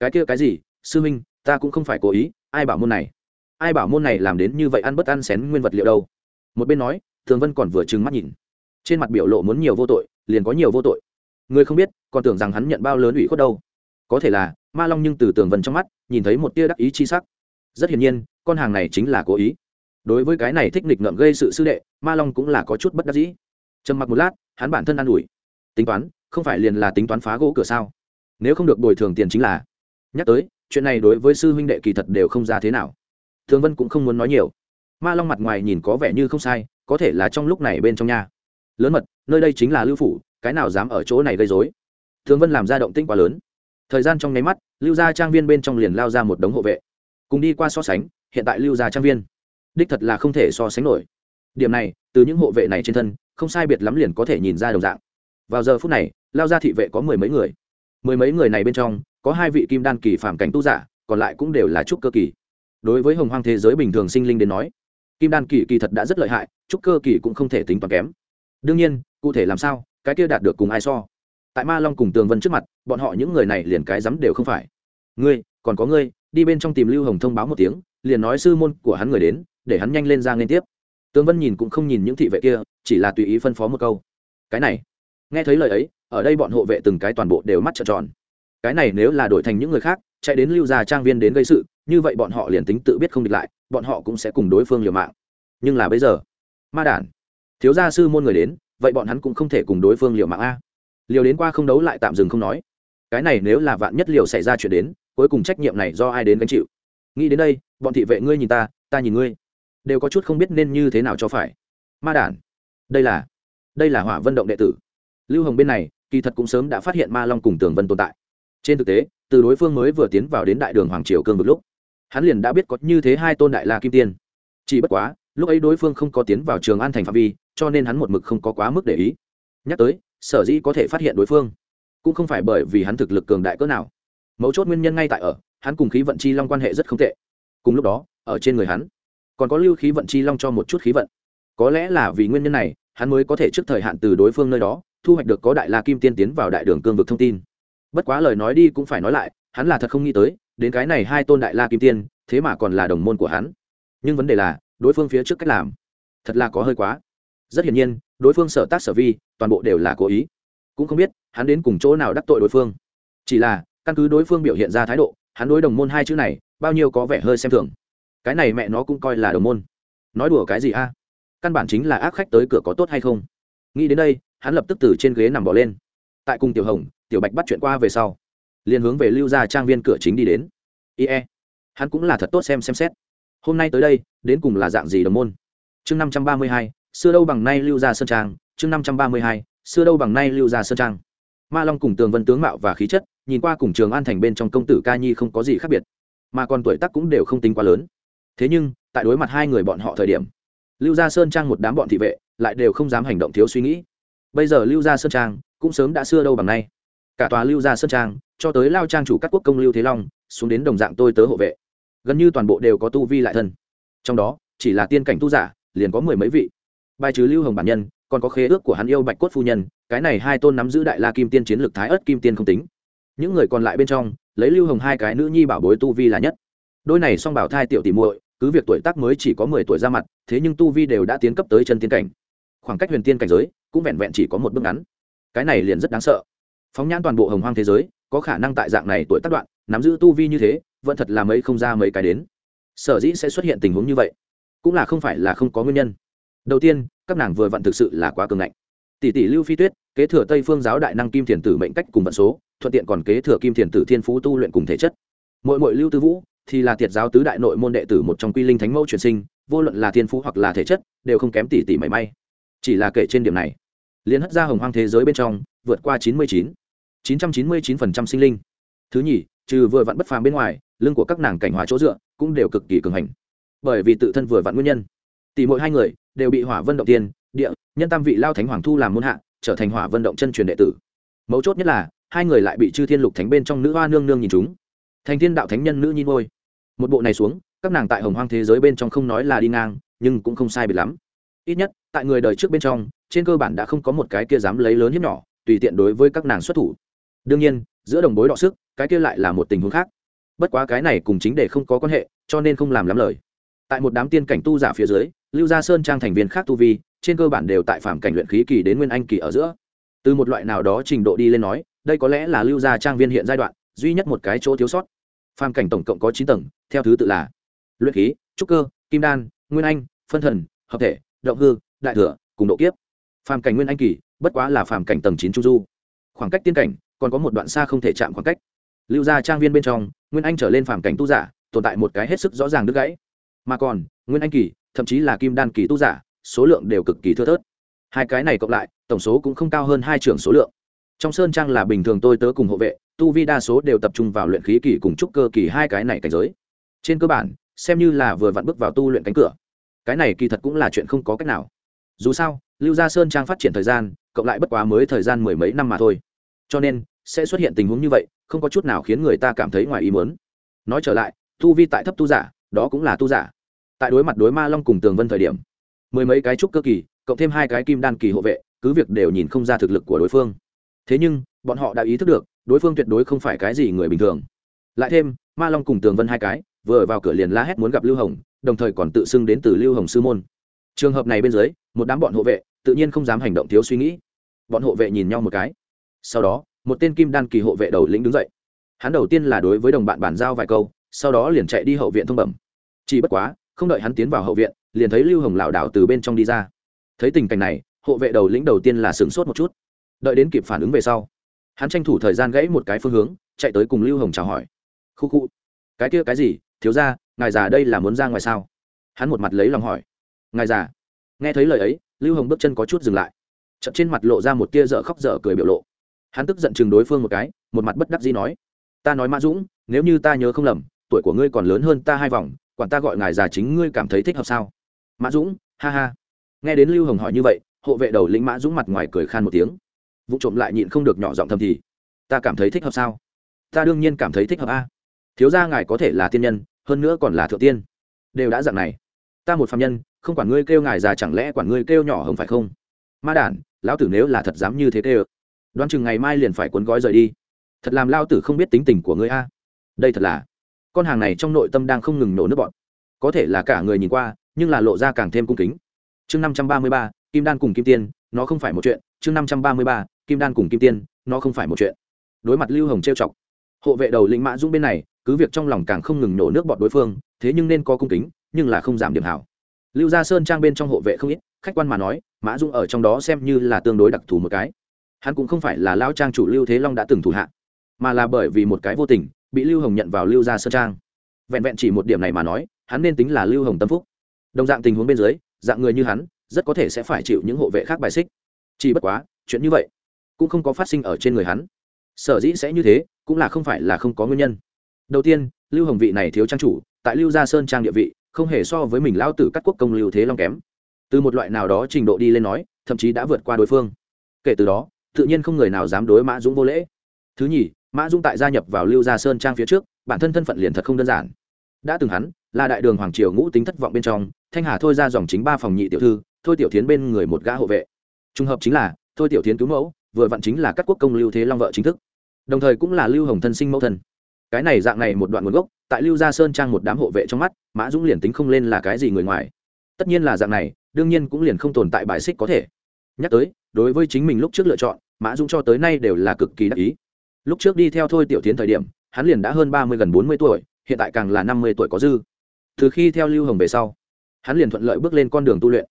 Cái kia cái gì? Sư minh, ta cũng không phải cố ý, ai bảo môn này? Ai bảo môn này làm đến như vậy ăn bất ăn xén nguyên vật liệu đâu? Một bên nói, Thường vân còn vừa trừng mắt nhìn. Trên mặt biểu lộ muốn nhiều vô tội, liền có nhiều vô tội. Người không biết, còn tưởng rằng hắn nhận bao lớn ủy khuất đâu. Có thể là, ma long nhưng từ tường vân trong mắt, nhìn thấy một tia đắc ý chi sắc. Rất hiển nhiên, con hàng này chính là cố ý. Đối với cái này thích nghịch ngợm gây sự sư đệ, ma long cũng là có chút bất đắc dĩ. Trầm mặc một lát, hắn bản thân an ủi. Tính toán, không phải liền là tính toán phá gỗ cửa sao? Nếu không được bồi thường tiền chính là. Nhắc tới, chuyện này đối với sư huynh đệ kỳ thật đều không ra thế nào thường vân cũng không muốn nói nhiều. Ma long mặt ngoài nhìn có vẻ như không sai, có thể là trong lúc này bên trong nhà lớn mật, nơi đây chính là lưu phủ, cái nào dám ở chỗ này gây dối thường vân làm ra động tĩnh quá lớn. Thời gian trong nháy mắt, lưu gia trang viên bên trong liền lao ra một đống hộ vệ. Cùng đi qua so sánh, hiện tại lưu gia trang viên, đích thật là không thể so sánh nổi. Điểm này, từ những hộ vệ này trên thân, không sai biệt lắm liền có thể nhìn ra đồng dạng. Vào giờ phút này, lao ra thị vệ có mười mấy người. Mười mấy người này bên trong, có hai vị kim đan kỳ phạm cảnh tu giả, còn lại cũng đều là trúc cơ kỳ đối với hồng hoang thế giới bình thường sinh linh đến nói, kim đan kỳ kỳ thật đã rất lợi hại, trúc cơ kỳ cũng không thể tính toán kém. đương nhiên, cụ thể làm sao, cái kia đạt được cùng ai so? tại ma long cùng tường vân trước mặt, bọn họ những người này liền cái rắm đều không phải. ngươi, còn có ngươi, đi bên trong tìm lưu hồng thông báo một tiếng, liền nói sư môn của hắn người đến, để hắn nhanh lên ra liên tiếp. tường vân nhìn cũng không nhìn những thị vệ kia, chỉ là tùy ý phân phó một câu. cái này, nghe thấy lời ấy, ở đây bọn hộ vệ từng cái toàn bộ đều mắt trợn tròn. cái này nếu là đổi thành những người khác, chạy đến lưu gia trang viên đến gây sự như vậy bọn họ liền tính tự biết không địch lại, bọn họ cũng sẽ cùng đối phương liều mạng. Nhưng là bây giờ, ma đản, thiếu gia sư môn người đến, vậy bọn hắn cũng không thể cùng đối phương liều mạng a. Liều đến qua không đấu lại tạm dừng không nói. Cái này nếu là vạn nhất liều xảy ra chuyện đến, cuối cùng trách nhiệm này do ai đến gánh chịu? Nghĩ đến đây, bọn thị vệ ngươi nhìn ta ta nhìn ngươi. Đều có chút không biết nên như thế nào cho phải. Ma đản, đây là đây là hỏa vận động đệ tử. Lưu hồng bên này, kỳ thật cũng sớm đã phát hiện ma long cùng tường vân tồn tại. Trên thực tế, từ đối phương mới vừa tiến vào đến đại đường hoàng triều cương vực lúc hắn liền đã biết có như thế hai tôn đại la kim tiên. Chỉ bất quá, lúc ấy đối phương không có tiến vào trường an thành phạm vi, cho nên hắn một mực không có quá mức để ý. Nhắc tới, sở dĩ có thể phát hiện đối phương, cũng không phải bởi vì hắn thực lực cường đại cỡ nào. Mấu chốt nguyên nhân ngay tại ở, hắn cùng khí vận chi long quan hệ rất không tệ. Cùng lúc đó, ở trên người hắn, còn có lưu khí vận chi long cho một chút khí vận. Có lẽ là vì nguyên nhân này, hắn mới có thể trước thời hạn từ đối phương nơi đó, thu hoạch được có đại la kim tiên tiến vào đại đường cương vực thông tin. Bất quá lời nói đi cũng phải nói lại, hắn là thật không nghĩ tới đến cái này hai tôn đại la kim tiên, thế mà còn là đồng môn của hắn. Nhưng vấn đề là, đối phương phía trước cách làm, thật là có hơi quá. Rất hiển nhiên, đối phương sở tác sở vi, toàn bộ đều là cố ý. Cũng không biết, hắn đến cùng chỗ nào đắc tội đối phương. Chỉ là, căn cứ đối phương biểu hiện ra thái độ, hắn đối đồng môn hai chữ này, bao nhiêu có vẻ hơi xem thường. Cái này mẹ nó cũng coi là đồng môn. Nói đùa cái gì a? Căn bản chính là ác khách tới cửa có tốt hay không? Nghĩ đến đây, hắn lập tức từ trên ghế nằm bỏ lên. Tại cùng tiểu hồng, tiểu bạch bắt chuyện qua về sau liền hướng về lưu gia trang viên cửa chính đi đến. Ie, hắn cũng là thật tốt xem xem xét. Hôm nay tới đây, đến cùng là dạng gì đồng môn? Chương năm trăm ba mươi hai, xưa đâu bằng nay lưu gia sơn trang. Chương năm trăm ba mươi hai, xưa đâu bằng nay lưu gia sơn trang. Ma long cùng tường vân tướng mạo và khí chất, nhìn qua cùng trường an thành bên trong công tử ca nhi không có gì khác biệt, mà còn tuổi tác cũng đều không tính quá lớn. Thế nhưng, tại đối mặt hai người bọn họ thời điểm, lưu gia sơn trang một đám bọn thị vệ lại đều không dám hành động thiếu suy nghĩ. Bây giờ lưu gia sơn trang cũng sớm đã xưa đâu bằng nay cả tòa lưu gia sơn trang, cho tới lao trang chủ các quốc công lưu thế long, xuống đến đồng dạng tôi tớ hộ vệ. Gần như toàn bộ đều có tu vi lại thân. Trong đó, chỉ là tiên cảnh tu giả, liền có mười mấy vị. Bài trừ lưu hồng bản nhân, còn có khế ước của hắn yêu bạch cốt phu nhân, cái này hai tôn nắm giữ đại la kim tiên chiến lược thái ớt kim tiên không tính. Những người còn lại bên trong, lấy lưu hồng hai cái nữ nhi bảo bối tu vi là nhất. Đôi này song bảo thai tiểu tỷ muội, cứ việc tuổi tác mới chỉ có mười tuổi ra mặt, thế nhưng tu vi đều đã tiến cấp tới chân tiên cảnh. Khoảng cách huyền tiên cảnh giới cũng vẹn vẹn chỉ có một bước ngắn. Cái này liền rất đáng sợ phóng nhãn toàn bộ hồng hoang thế giới, có khả năng tại dạng này tuổi tác đoạn, nắm giữ tu vi như thế, vẫn thật là mấy không ra mấy cái đến. Sở dĩ sẽ xuất hiện tình huống như vậy, cũng là không phải là không có nguyên nhân. Đầu tiên, các nàng vừa vặn thực sự là quá cường ngạnh. Tỷ tỷ lưu phi tuyết, kế thừa tây phương giáo đại năng kim thiền tử mệnh cách cùng vận số, thuận tiện còn kế thừa kim thiền tử thiên phú tu luyện cùng thể chất. Mỗi mỗi lưu tư vũ, thì là tiệt giáo tứ đại nội môn đệ tử một trong quy linh thánh mẫu truyền sinh, vô luận là thiên phú hoặc là thể chất, đều không kém tỷ tỷ mảy may. Chỉ là kể trên điểm này liên hất ra hồng hoang thế giới bên trong, vượt qua chín mươi chín chín trăm chín mươi chín phần trăm sinh linh. Thứ nhì, trừ vừa vặn bất phàm bên ngoài, lưng của các nàng cảnh hóa chỗ dựa cũng đều cực kỳ cường hành. Bởi vì tự thân vừa vặn nguyên nhân, tỷ mỗi hai người đều bị hỏa vân động tiên, địa, nhân tam vị lao thánh hoàng thu làm môn hạ, trở thành hỏa vân động chân truyền đệ tử. Mấu chốt nhất là, hai người lại bị chư thiên lục thánh bên trong nữ hoa nương nương nhìn chúng. Thành thiên đạo thánh nhân nữ nhi ngôi. Một bộ này xuống, các nàng tại hồng hoang thế giới bên trong không nói là đi ngang, nhưng cũng không sai biệt lắm. Ít nhất, tại người đời trước bên trong, trên cơ bản đã không có một cái kia dám lấy lớn hiếp nhỏ, tùy tiện đối với các nàng xuất thủ đương nhiên, giữa đồng bối đọ sức, cái kia lại là một tình huống khác. Bất quá cái này cùng chính để không có quan hệ, cho nên không làm lắm lời. Tại một đám tiên cảnh tu giả phía dưới, lưu gia sơn trang thành viên khác tu vi, trên cơ bản đều tại phạm cảnh luyện khí kỳ đến nguyên anh kỳ ở giữa. Từ một loại nào đó trình độ đi lên nói, đây có lẽ là lưu gia trang viên hiện giai đoạn, duy nhất một cái chỗ thiếu sót. Phạm cảnh tổng cộng có chín tầng, theo thứ tự là luyện khí, trúc cơ, kim đan, nguyên anh, phân thần, hợp thể, động hư, đại thừa, cùng độ kiếp. Phàm cảnh nguyên anh kỳ, bất quá là phàm cảnh tầng chín trung du. Khoảng cách tiên cảnh còn có một đoạn xa không thể chạm khoảng cách. Lưu gia trang viên bên trong, nguyên anh trở lên phàm cảnh tu giả, tồn tại một cái hết sức rõ ràng đứt gãy. Mà còn, nguyên anh kỳ, thậm chí là kim đan kỳ tu giả, số lượng đều cực kỳ thưa thớt. Hai cái này cộng lại, tổng số cũng không cao hơn hai trường số lượng. Trong sơn trang là bình thường tôi tớ cùng hộ vệ, tu vi đa số đều tập trung vào luyện khí kỳ cùng trúc cơ kỳ hai cái này cảnh giới. Trên cơ bản, xem như là vừa vặn bước vào tu luyện cánh cửa. Cái này kỳ thật cũng là chuyện không có cách nào. Dù sao, lưu gia sơn trang phát triển thời gian, cộng lại bất quá mới thời gian mười mấy năm mà thôi cho nên, sẽ xuất hiện tình huống như vậy, không có chút nào khiến người ta cảm thấy ngoài ý muốn. Nói trở lại, tu vi tại thấp tu giả, đó cũng là tu giả. Tại đối mặt đối ma long cùng tường vân thời điểm, mười mấy cái trúc cơ kỳ, cộng thêm hai cái kim đan kỳ hộ vệ, cứ việc đều nhìn không ra thực lực của đối phương. Thế nhưng, bọn họ đã ý thức được, đối phương tuyệt đối không phải cái gì người bình thường. Lại thêm, ma long cùng tường vân hai cái, vừa vào cửa liền la hét muốn gặp lưu hồng, đồng thời còn tự xưng đến từ lưu hồng sư môn. Trường hợp này bên dưới, một đám bọn hộ vệ, tự nhiên không dám hành động thiếu suy nghĩ. Bọn hộ vệ nhìn nhau một cái sau đó, một tên kim đan kỳ hộ vệ đầu lĩnh đứng dậy. Hắn đầu tiên là đối với đồng bạn bàn giao vài câu, sau đó liền chạy đi hậu viện thông bẩm. Chỉ bất quá, không đợi hắn tiến vào hậu viện, liền thấy lưu hồng lảo đảo từ bên trong đi ra. Thấy tình cảnh này, hộ vệ đầu lĩnh đầu tiên là sửng sốt một chút. Đợi đến kịp phản ứng về sau, hắn tranh thủ thời gian gãy một cái phương hướng, chạy tới cùng lưu hồng chào hỏi. Khu khu, cái kia cái gì? Thiếu ra ngài già đây là muốn ra ngoài sao? Hắn một mặt lấy lòng hỏi. Ngài già. Nghe thấy lời ấy, lưu hồng bước chân có chút dừng lại. Chậm trên mặt lộ ra một tia dở khóc dở cười biểu lộ hắn tức giận chừng đối phương một cái, một mặt bất đắc dĩ nói, ta nói mã dũng, nếu như ta nhớ không lầm, tuổi của ngươi còn lớn hơn ta hai vòng, quản ta gọi ngài già chính ngươi cảm thấy thích hợp sao? Mã dũng, ha ha. Nghe đến lưu hồng hỏi như vậy, hộ vệ đầu lĩnh mã dũng mặt ngoài cười khan một tiếng. Vụ trộm lại nhịn không được nhỏ giọng thầm thì, ta cảm thấy thích hợp sao? Ta đương nhiên cảm thấy thích hợp a. Thiếu gia ngài có thể là tiên nhân, hơn nữa còn là thượng tiên. Đều đã dạng này. Ta một phạm nhân, không quản ngươi kêu ngài già chẳng lẽ quản ngươi kêu nhỏ hồng phải không? Ma đản, lão tử nếu là thật dám như thế kêu đoán chừng ngày mai liền phải cuốn gói rời đi. Thật làm lao tử không biết tính tình của ngươi a. Đây thật là, con hàng này trong nội tâm đang không ngừng nổ nước bọn có thể là cả người nhìn qua, nhưng là lộ ra càng thêm cung kính. Chương năm trăm ba mươi ba, kim đan cùng kim tiên, nó không phải một chuyện. Chương năm trăm ba mươi ba, kim đan cùng kim tiên, nó không phải một chuyện. Đối mặt lưu hồng trêu chọc, hộ vệ đầu lĩnh mã dũng bên này, cứ việc trong lòng càng không ngừng nổ nước bọt đối phương, thế nhưng nên có cung kính, nhưng là không giảm điểm hảo. Lưu gia sơn trang bên trong hộ vệ không ít, khách quan mà nói, mã dũng ở trong đó xem như là tương đối đặc thù một cái hắn cũng không phải là lao trang chủ lưu thế long đã từng thủ hạ, mà là bởi vì một cái vô tình, bị lưu hồng nhận vào lưu gia sơn trang. Vẹn vẹn chỉ một điểm này mà nói, hắn nên tính là lưu hồng tâm phúc. Đồng dạng tình huống bên dưới, dạng người như hắn, rất có thể sẽ phải chịu những hộ vệ khác bài xích. Chỉ bất quá, chuyện như vậy cũng không có phát sinh ở trên người hắn. Sở dĩ sẽ như thế, cũng là không phải là không có nguyên nhân. Đầu tiên, lưu hồng vị này thiếu trang chủ, tại lưu gia sơn trang địa vị, không hề so với mình lao tử các quốc công lưu thế long kém. Từ một loại nào đó trình độ đi lên nói, thậm chí đã vượt qua đối phương. Kể từ đó tự nhiên không người nào dám đối mã dũng vô lễ. Thứ nhì, mã dũng tại gia nhập vào lưu gia sơn trang phía trước, bản thân thân phận liền thật không đơn giản. Đã từng hắn, là đại đường hoàng triều ngũ tính thất vọng bên trong, thanh hà thôi ra dòng chính ba phòng nhị tiểu thư, thôi tiểu tiến bên người một gã hộ vệ. Trùng hợp chính là, thôi tiểu tiến cứu mẫu, vừa vặn chính là các quốc công lưu thế long vợ chính thức. Đồng thời cũng là lưu hồng thân sinh mẫu thân. Cái này dạng này một đoạn nguồn gốc, tại lưu gia sơn trang một đám hộ vệ trong mắt, mã dũng liền tính không lên là cái gì người ngoài. Tất nhiên là dạng này, đương nhiên cũng liền không tồn tại bài xích có thể. Nhắc tới, đối với chính mình lúc trước lựa chọn mã dũng cho tới nay đều là cực kỳ đắc ý. Lúc trước đi theo thôi tiểu tiến thời điểm, hắn liền đã hơn ba mươi gần bốn mươi tuổi, hiện tại càng là năm mươi tuổi có dư. Từ khi theo lưu hồng về sau, hắn liền thuận lợi bước lên con đường tu luyện.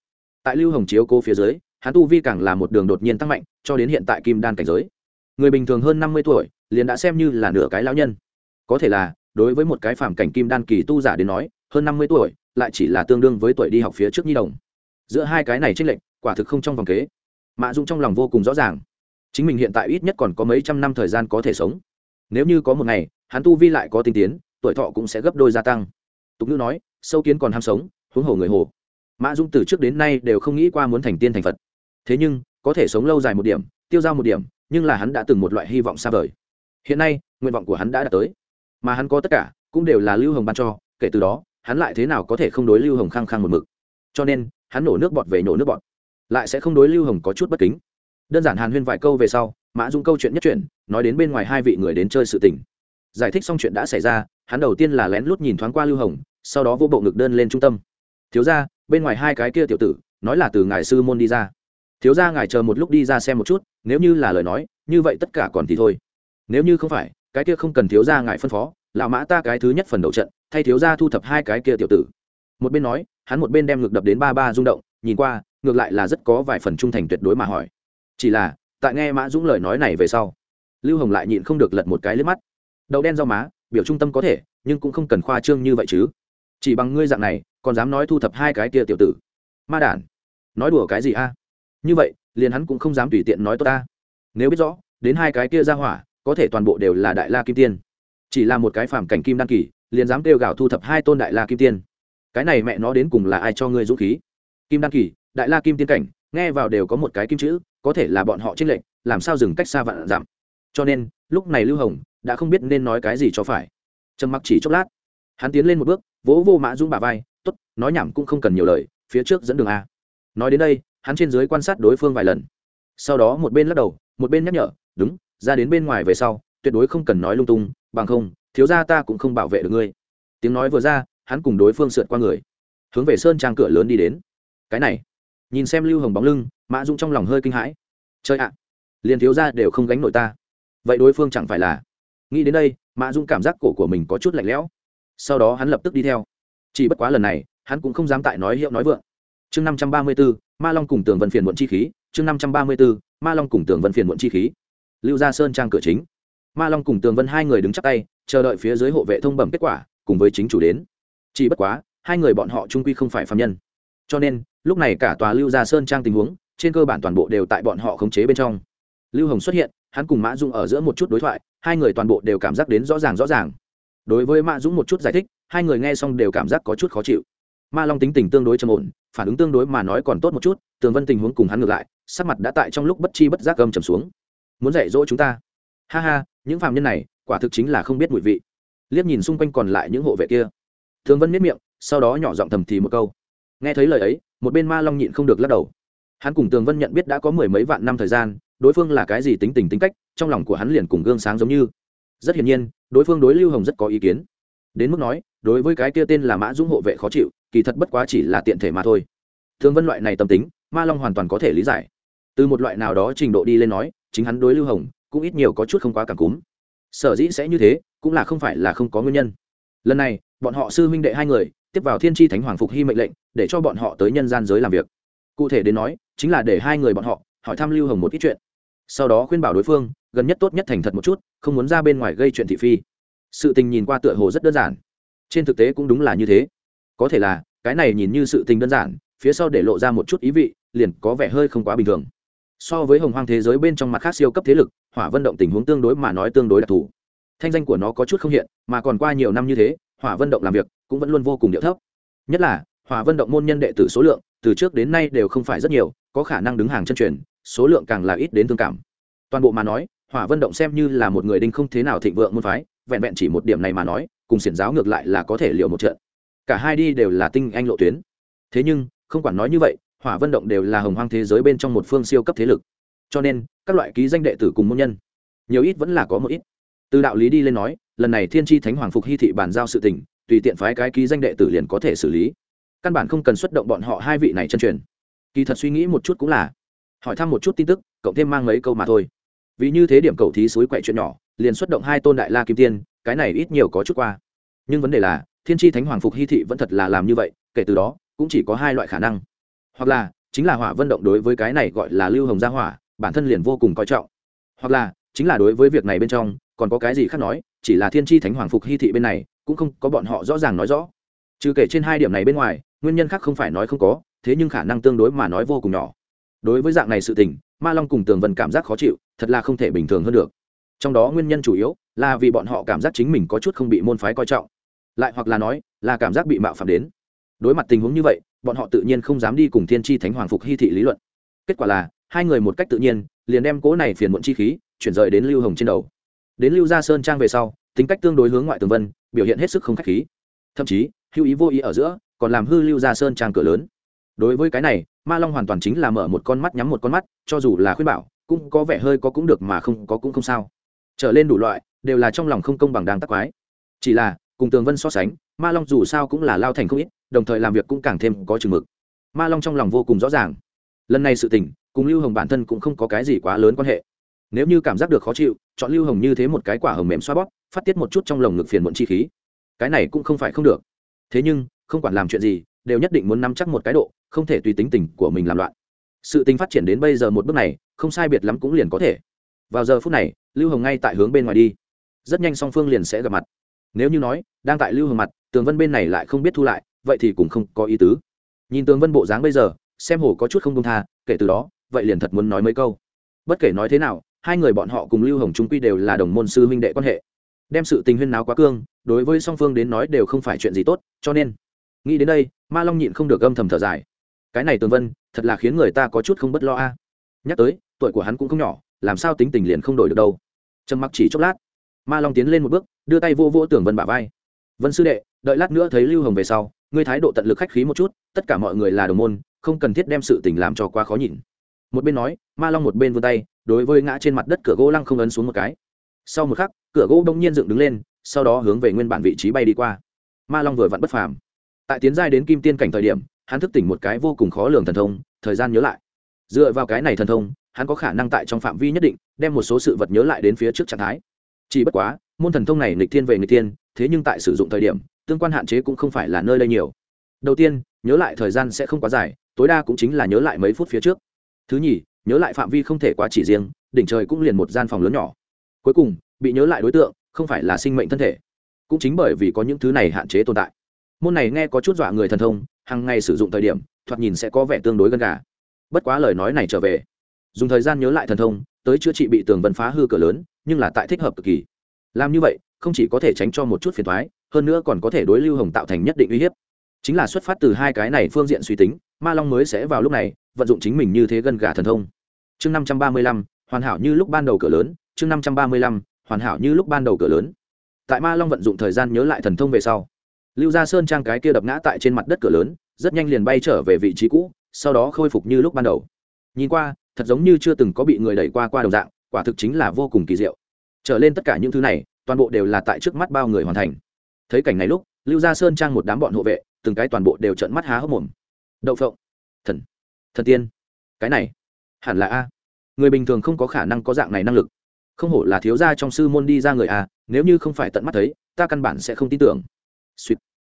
Tại lưu hồng chiếu cố phía dưới, hắn tu vi càng là một đường đột nhiên tăng mạnh, cho đến hiện tại kim đan cảnh giới. Người bình thường hơn năm mươi tuổi, liền đã xem như là nửa cái lão nhân. Có thể là, đối với một cái phàm cảnh kim đan kỳ tu giả đến nói, hơn năm mươi tuổi, lại chỉ là tương đương với tuổi đi học phía trước nhi đồng. Giữa hai cái này tranh lệch, quả thực không trong vòng kế. Mạ dung trong lòng vô cùng rõ ràng chính mình hiện tại ít nhất còn có mấy trăm năm thời gian có thể sống. Nếu như có một ngày, hắn tu vi lại có tinh tiến, tuổi thọ cũng sẽ gấp đôi gia tăng. Tục ngữ nói, sâu kiến còn ham sống, huống hồ người hồ. Mã dung từ trước đến nay đều không nghĩ qua muốn thành tiên thành phật. Thế nhưng, có thể sống lâu dài một điểm, tiêu dao một điểm, nhưng là hắn đã từng một loại hy vọng xa vời. Hiện nay, nguyện vọng của hắn đã đạt tới. Mà hắn có tất cả, cũng đều là lưu hồng ban cho, kể từ đó, hắn lại thế nào có thể không đối lưu hồng khăng khăng một mực. Cho nên, hắn nổ nước bọt về nổ nước bọt. Lại sẽ không đối lưu hồng có chút bất kính đơn giản hàn huyên vài câu về sau, mã dung câu chuyện nhất chuyện nói đến bên ngoài hai vị người đến chơi sự tình. Giải thích xong chuyện đã xảy ra, hắn đầu tiên là lén lút nhìn thoáng qua lưu hồng, sau đó vô bộ ngực đơn lên trung tâm. Thiếu ra bên ngoài hai cái kia tiểu tử, nói là từ ngài sư môn đi ra. Thiếu ra ngài chờ một lúc đi ra xem một chút, nếu như là lời nói, như vậy tất cả còn thì thôi. Nếu như không phải, cái kia không cần thiếu ra ngài phân phó, lão mã ta cái thứ nhất phần đầu trận, thay thiếu ra thu thập hai cái kia tiểu tử. Một bên nói, hắn một bên đem ngực đập đến ba ba rung động, nhìn qua, ngược lại là rất có vài phần trung thành tuyệt đối mà hỏi chỉ là, tại nghe mã dũng lời nói này về sau, lưu hồng lại nhịn không được lật một cái lướt mắt. Đậu đen rau má, biểu trung tâm có thể, nhưng cũng không cần khoa trương như vậy chứ. Chỉ bằng ngươi dạng này, còn dám nói thu thập hai cái kia tiểu tử. Ma đản, nói đùa cái gì a? Như vậy, liền hắn cũng không dám tùy tiện nói tốt ta. Nếu biết rõ, đến hai cái kia ra hỏa, có thể toàn bộ đều là đại la kim tiên. Chỉ là một cái phàm cảnh kim đăng kỳ, liền dám kêu gào thu thập hai tôn đại la kim tiên. Cái này mẹ nó đến cùng là ai cho ngươi dũng khí? Kim đăng kỳ, đại la kim tiên cảnh, nghe vào đều có một cái kim chữ có thể là bọn họ trích lệnh làm sao dừng cách xa vạn giảm cho nên, lúc này lưu hồng đã không biết nên nói cái gì cho phải. Trầm mặc chỉ chốc lát, hắn tiến lên một bước, vỗ vô mã dung bà vai t ố t nói nhảm cũng không cần nhiều lời, phía trước dẫn đường a. Nói đến đây, hắn trên dưới quan sát đối phương vài lần. Sau đó một bên lắc đầu, một bên nhắc nhở, đúng, ra đến bên ngoài về sau, tuyệt đối không cần nói lung tung, bằng không, thiếu ra ta cũng không bảo vệ được ngươi. Tiếng nói vừa ra, hắn cùng đối phương sượt qua người, hướng về sơn trang cửa lớn đi đến. Cái này nhìn xem lưu hồng bóng lưng mã dung trong lòng hơi kinh hãi chơi ạ, liền thiếu ra đều không gánh nổi ta. Vậy đối phương chẳng phải là? Nghĩ đến đây, mã dung cảm giác cổ của mình có chút lạnh lẽo. Sau đó hắn lập tức đi theo. Chỉ bất quá lần này, hắn cũng không dám tại nói hiệu nói vượng. Chương năm trăm ba mươi b ố ma long cùng tường vân phiền muộn chi khí. Chương năm trăm ba mươi b ố ma long cùng tường vân phiền muộn chi khí. Lưu gia sơn trang cửa chính. Ma long cùng tường vân hai người đứng chắc tay, chờ đợi phía dưới hộ vệ thông bẩm kết quả, cùng với chính chủ đến. Chỉ bất quá, hai người bọn họ trung quy không phải phạm nhân. Cho nên lúc này cả tòa lưu gia sơn trang tình huống, trên cơ bản toàn bộ đều tại bọn họ khống chế bên trong. Lưu hồng xuất hiện, hắn cùng mã dung ở giữa một chút đối thoại, hai người toàn bộ đều cảm giác đến rõ ràng rõ ràng. Đối với mã dũng một chút giải thích, hai người nghe xong đều cảm giác có chút khó chịu. Ma long tính tình tương đối trầm ổn, phản ứng tương đối mà nói còn tốt một chút, tường vân tình huống cùng hắn ngược lại, sắc mặt đã tại trong lúc bất chi bất giác gầm trầm xuống. Muốn dạy dỗ chúng ta? Ha ha, những phạm nhân này, quả thực chính là không biết mùi vị. Liếc nhìn xung quanh còn lại những hộ vệ kia. Tường vân miết miệng, sau đó nhỏ giọng thầm thì một câu. Nghe thấy lời ấy một bên ma long nhịn không được lắc đầu. Hắn cùng tường vân nhận biết đã có mười mấy vạn năm thời gian, đối phương là cái gì tính tình tính cách, trong lòng của hắn liền cùng gương sáng giống như. Rất hiển nhiên, đối phương đối lưu hồng rất có ý kiến. Đến mức nói, đối với cái kia tên là mã dũng hộ vệ khó chịu, kỳ thật bất quá chỉ là tiện thể mà thôi. Thương vân loại này tâm tính, ma long hoàn toàn có thể lý giải. Từ một loại nào đó trình độ đi lên nói, chính hắn đối lưu hồng, cũng ít nhiều có chút không quá cảm cúm. Sở dĩ sẽ như thế, cũng là không phải là không có nguyên nhân. Lần này, bọn họ sư huynh đệ hai người tiếp vào thiên tri thánh hoàng phục hy mệnh lệnh, để cho bọn họ tới nhân gian giới làm việc. Cụ thể đến nói, chính là để hai người bọn họ hỏi thăm lưu hồng một ít chuyện. Sau đó khuyên bảo đối phương, gần nhất tốt nhất thành thật một chút, không muốn ra bên ngoài gây chuyện thị phi. Sự tình nhìn qua tựa hồ rất đơn giản. Trên thực tế cũng đúng là như thế. Có thể là, cái này nhìn như sự tình đơn giản, phía sau để lộ ra một chút ý vị, liền có vẻ hơi không quá bình thường. So với hồng hoang thế giới bên trong mặt khác siêu cấp thế lực, hỏa vận động tình huống tương đối mà nói tương đối đặc thù. Thanh danh của nó có chút không hiện, mà còn qua nhiều năm như thế hỏa vận động làm việc cũng vẫn luôn vô cùng điệu thấp. Nhất là, hỏa vận động môn nhân đệ tử số lượng từ trước đến nay đều không phải rất nhiều, có khả năng đứng hàng chân truyền, số lượng càng là ít đến thương cảm. Toàn bộ mà nói, hỏa vận động xem như là một người đinh không thế nào thịnh vượng môn phái, vẹn vẹn chỉ một điểm này mà nói, cùng xiển giáo ngược lại là có thể liệu một trận. Cả hai đi đều là tinh anh lộ tuyến. Thế nhưng, không quản nói như vậy, hỏa vận động đều là hồng hoang thế giới bên trong một phương siêu cấp thế lực. Cho nên, các loại ký danh đệ tử cùng môn nhân, nhiều ít vẫn là có một ít từ đạo lý đi lên nói, lần này thiên tri thánh hoàng phục hy thị bàn giao sự tình, tùy tiện phái cái ký danh đệ tử liền có thể xử lý. Căn bản không cần xuất động bọn họ hai vị này chân truyền. Kỳ thật suy nghĩ một chút cũng là, hỏi thăm một chút tin tức, cộng thêm mang mấy câu mà thôi. Vì như thế điểm cầu thí suối quậy chuyện nhỏ, liền xuất động hai tôn đại la kim tiên, cái này ít nhiều có chút qua. Nhưng vấn đề là, thiên tri thánh hoàng phục hy thị vẫn thật là làm như vậy, kể từ đó, cũng chỉ có hai loại khả năng. Hoặc là, chính là hỏa vận động đối với cái này gọi là lưu hồng gia hỏa, bản thân liền vô cùng coi trọng. Hoặc là, chính là đối với việc này bên trong còn có cái gì khác nói, chỉ là thiên tri thánh hoàng phục hy thị bên này, cũng không có bọn họ rõ ràng nói rõ. Trừ kể trên hai điểm này bên ngoài, nguyên nhân khác không phải nói không có, thế nhưng khả năng tương đối mà nói vô cùng nhỏ. Đối với dạng này sự tình, ma long cùng tường vân cảm giác khó chịu, thật là không thể bình thường hơn được. Trong đó nguyên nhân chủ yếu là vì bọn họ cảm giác chính mình có chút không bị môn phái coi trọng. Lại hoặc là nói, là cảm giác bị mạo phạm đến. Đối mặt tình huống như vậy, bọn họ tự nhiên không dám đi cùng thiên tri thánh hoàng phục hy thị lý luận. Kết quả là, hai người một cách tự nhiên, liền đem cố này phiền muộn chi khí, chuyển rời đến lưu hồng trên đầu đến lưu gia sơn trang về sau, tính cách tương đối hướng ngoại tường vân, biểu hiện hết sức không k h á c h khí. Thậm chí, hữu ý vô ý ở giữa, còn làm hư lưu gia sơn trang cửa lớn. Đối với cái này, ma long hoàn toàn chính là mở một con mắt nhắm một con mắt, cho dù là khuyên bảo, cũng có vẻ hơi có cũng được mà không có cũng không sao. Trở lên đủ loại, đều là trong lòng không công bằng đang tắc quái. Chỉ là, cùng tường vân so sánh, ma long dù sao cũng là lao thành không ít, đồng thời làm việc cũng càng thêm có chừng mực. Ma long trong lòng vô cùng rõ ràng. Lần này sự tình, cùng lưu hồng bản thân cũng không có cái gì quá lớn quan hệ. Nếu như cảm giác được khó chịu chọn lưu hồng như thế một cái quả hồng mềm xoa bóp, phát tiết một chút trong lồng ngực phiền muộn chi khí. Cái này cũng không phải không được. Thế nhưng, không quản làm chuyện gì, đều nhất định muốn nắm chắc một cái độ, không thể tùy tính tình của mình làm loạn. Sự tình phát triển đến bây giờ một bước này, không sai biệt lắm cũng liền có thể. Vào giờ phút này, lưu hồng ngay tại hướng bên ngoài đi. Rất nhanh song phương liền sẽ gặp mặt. Nếu như nói, đang tại lưu hồng mặt, tường vân bên này lại không biết thu lại, vậy thì cũng không có ý tứ. Nhìn tường vân bộ dáng bây giờ, xem hồ có chút không công tha, kể từ đó, vậy liền thật muốn nói mấy câu. Bất kể nói thế nào hai người bọn họ cùng lưu hồng trung quy đều là đồng môn sư huynh đệ quan hệ. Đem sự tình huyên náo quá cương, đối với song phương đến nói đều không phải chuyện gì tốt, cho nên, nghĩ đến đây, ma long nhịn không được âm thầm thở dài. Cái này tường vân, thật là khiến người ta có chút không bất lo a. Nhắc tới, tuổi của hắn cũng không nhỏ, làm sao tính tình liền không đổi được đâu. Trầm mặc chỉ chốc lát, ma long tiến lên một bước, đưa tay vô vô tưởng vân bả vai. Vân sư đệ, đợi lát nữa thấy lưu hồng về sau, ngươi thái độ tận lực khách khí một chút, tất cả mọi người là đồng môn, không cần thiết đem sự tình làm cho quá khó nhìn. Một bên nói, ma long một bên vươn tay đối với ngã trên mặt đất cửa gỗ lăng không ấn xuống một cái. Sau một khắc, cửa gỗ đông nhiên dựng đứng lên, sau đó hướng về nguyên bản vị trí bay đi qua. Ma long vừa vặn bất phàm. Tại tiến giai đến kim tiên cảnh thời điểm, hắn thức tỉnh một cái vô cùng khó lường thần thông, thời gian nhớ lại. Dựa vào cái này thần thông, hắn có khả năng tại trong phạm vi nhất định, đem một số sự vật nhớ lại đến phía trước trạng thái. Chỉ bất quá, môn thần thông này nghịch thiên về nghịch thiên, thế nhưng tại sử dụng thời điểm, tương quan hạn chế cũng không phải là nơi đây nhiều. Đầu tiên, nhớ lại thời gian sẽ không quá dài, tối đa cũng chính là nhớ lại mấy phút phía trước. Thứ nhì nhớ lại phạm vi không thể quá chỉ riêng, đỉnh trời cũng liền một gian phòng lớn nhỏ. Cuối cùng, bị nhớ lại đối tượng, không phải là sinh mệnh thân thể, cũng chính bởi vì có những thứ này hạn chế tồn tại. Môn này nghe có chút dọa người thần thông, hàng ngày sử dụng thời điểm, thoạt nhìn sẽ có vẻ tương đối gần gà. Bất quá lời nói này trở về, dùng thời gian nhớ lại thần thông, tới chữa trị bị tường vân phá hư cửa lớn, nhưng là tại thích hợp cực kỳ. Làm như vậy, không chỉ có thể tránh cho một chút phiền thoái hơn nữa còn có thể đối lưu hồng tạo thành nhất định uy hiếp. Chính là xuất phát từ hai cái này phương diện suy tính, ma long mới sẽ vào lúc này, vận dụng chính mình như thế gần gà thần thông chương năm trăm ba mươi lăm, hoàn hảo như lúc ban đầu cửa lớn, chương năm trăm ba mươi lăm, hoàn hảo như lúc ban đầu cửa lớn. Tại ma long vận dụng thời gian nhớ lại thần thông về sau, lưu gia sơn trang cái kia đập ngã tại trên mặt đất cửa lớn, rất nhanh liền bay trở về vị trí cũ, sau đó khôi phục như lúc ban đầu. Nhìn qua, thật giống như chưa từng có bị người đẩy qua qua đồng dạng, quả thực chính là vô cùng kỳ diệu. Trở lên tất cả những thứ này, toàn bộ đều là tại trước mắt bao người hoàn thành. Thấy cảnh này lúc, lưu gia sơn trang một đám bọn hộ vệ, từng cái toàn bộ đều trợn mắt há hốc mồm. Đậu phộng, thần thần tiên, cái này hẳn là a. Người bình thường không có khả năng có dạng này năng lực. Không hổ là thiếu gia trong sư môn đi ra người a, nếu như không phải tận mắt thấy, ta căn bản sẽ không tin tưởng. Suýt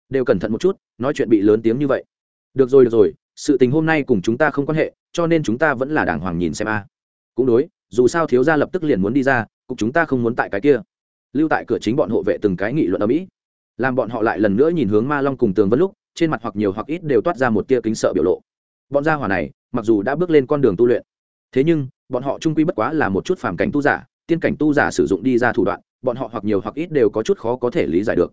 đều cẩn thận một chút, nói chuyện bị lớn tiếng như vậy. Được rồi được rồi, sự tình hôm nay cùng chúng ta không quan hệ, cho nên chúng ta vẫn là đàng hoàng nhìn xem a. Cũng đối, dù sao thiếu gia lập tức liền muốn đi ra cục chúng ta không muốn tại cái kia. Lưu tại cửa chính bọn hộ vệ từng cái nghị luận ở mỹ làm bọn họ lại lần nữa nhìn hướng ma long cùng tường vân lúc, trên mặt hoặc nhiều hoặc ít đều toát ra một tia kính sợ biểu lộ. Bọn gia hỏa này, mặc dù đã bước lên con đường tu luyện thế nhưng, bọn họ trung quy bất quá là một chút phàm cảnh tu giả, tiên cảnh tu giả sử dụng đi ra thủ đoạn, bọn họ hoặc nhiều hoặc ít đều có chút khó có thể lý giải được.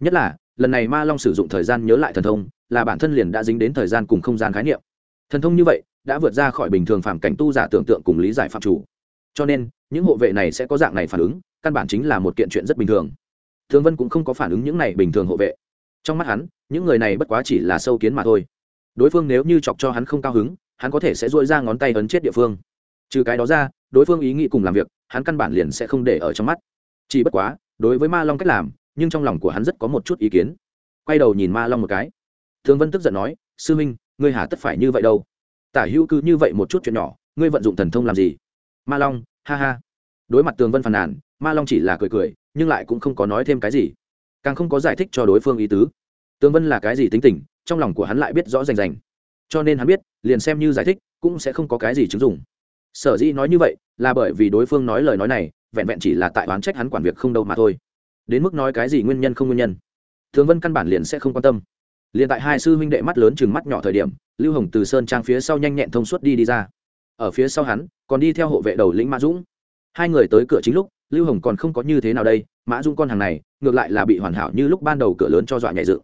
Nhất là, lần này ma long sử dụng thời gian nhớ lại thần thông, là bản thân liền đã dính đến thời gian cùng không gian khái niệm. Thần thông như vậy, đã vượt ra khỏi bình thường phàm cảnh tu giả tưởng tượng cùng lý giải phạm chủ. Cho nên, những hộ vệ này sẽ có dạng này phản ứng, căn bản chính là một kiện chuyện rất bình thường. Thương vân cũng không có phản ứng những này bình thường hộ vệ. Trong mắt hắn, những người này bất quá chỉ là sâu kiến mà thôi. Đối phương nếu như chọc cho hắn không cao hứng hắn có thể sẽ dội ra ngón tay ấn chết địa phương. Trừ cái đó ra, đối phương ý nghĩ cùng làm việc, hắn căn bản liền sẽ không để ở trong mắt. Chỉ bất quá, đối với ma long cách làm, nhưng trong lòng của hắn rất có một chút ý kiến. Quay đầu nhìn ma long một cái. Thương vân tức giận nói, sư minh, ngươi hà tất phải như vậy đâu? Tả hữu cứ như vậy một chút chuyện nhỏ, ngươi vận dụng thần thông làm gì? Ma long, ha ha. Đối mặt tường vân phàn nàn, ma long chỉ là cười cười, nhưng lại cũng không có nói thêm cái gì. Càng không có giải thích cho đối phương ý tứ. Tường vân là cái gì tính tình, trong lòng của hắn lại biết rõ rành rành cho nên hắn biết, liền xem như giải thích, cũng sẽ không có cái gì chứng dụng. Sở dĩ nói như vậy, là bởi vì đối phương nói lời nói này, vẹn vẹn chỉ là tại oán trách hắn quản việc không đâu mà thôi. Đến mức nói cái gì nguyên nhân không nguyên nhân, thường vân căn bản liền sẽ không quan tâm. Liền tại hai sư huynh đệ mắt lớn chừng mắt nhỏ thời điểm, lưu hồng từ sơn trang phía sau nhanh nhẹn thông suốt đi đi ra. Ở phía sau hắn, còn đi theo hộ vệ đầu lĩnh mã dũng. Hai người tới cửa chính lúc, lưu hồng còn không có như thế nào đây, mã dũng con hàng này, ngược lại là bị hoàn hảo như lúc ban đầu cửa lớn cho dọa nhảy dự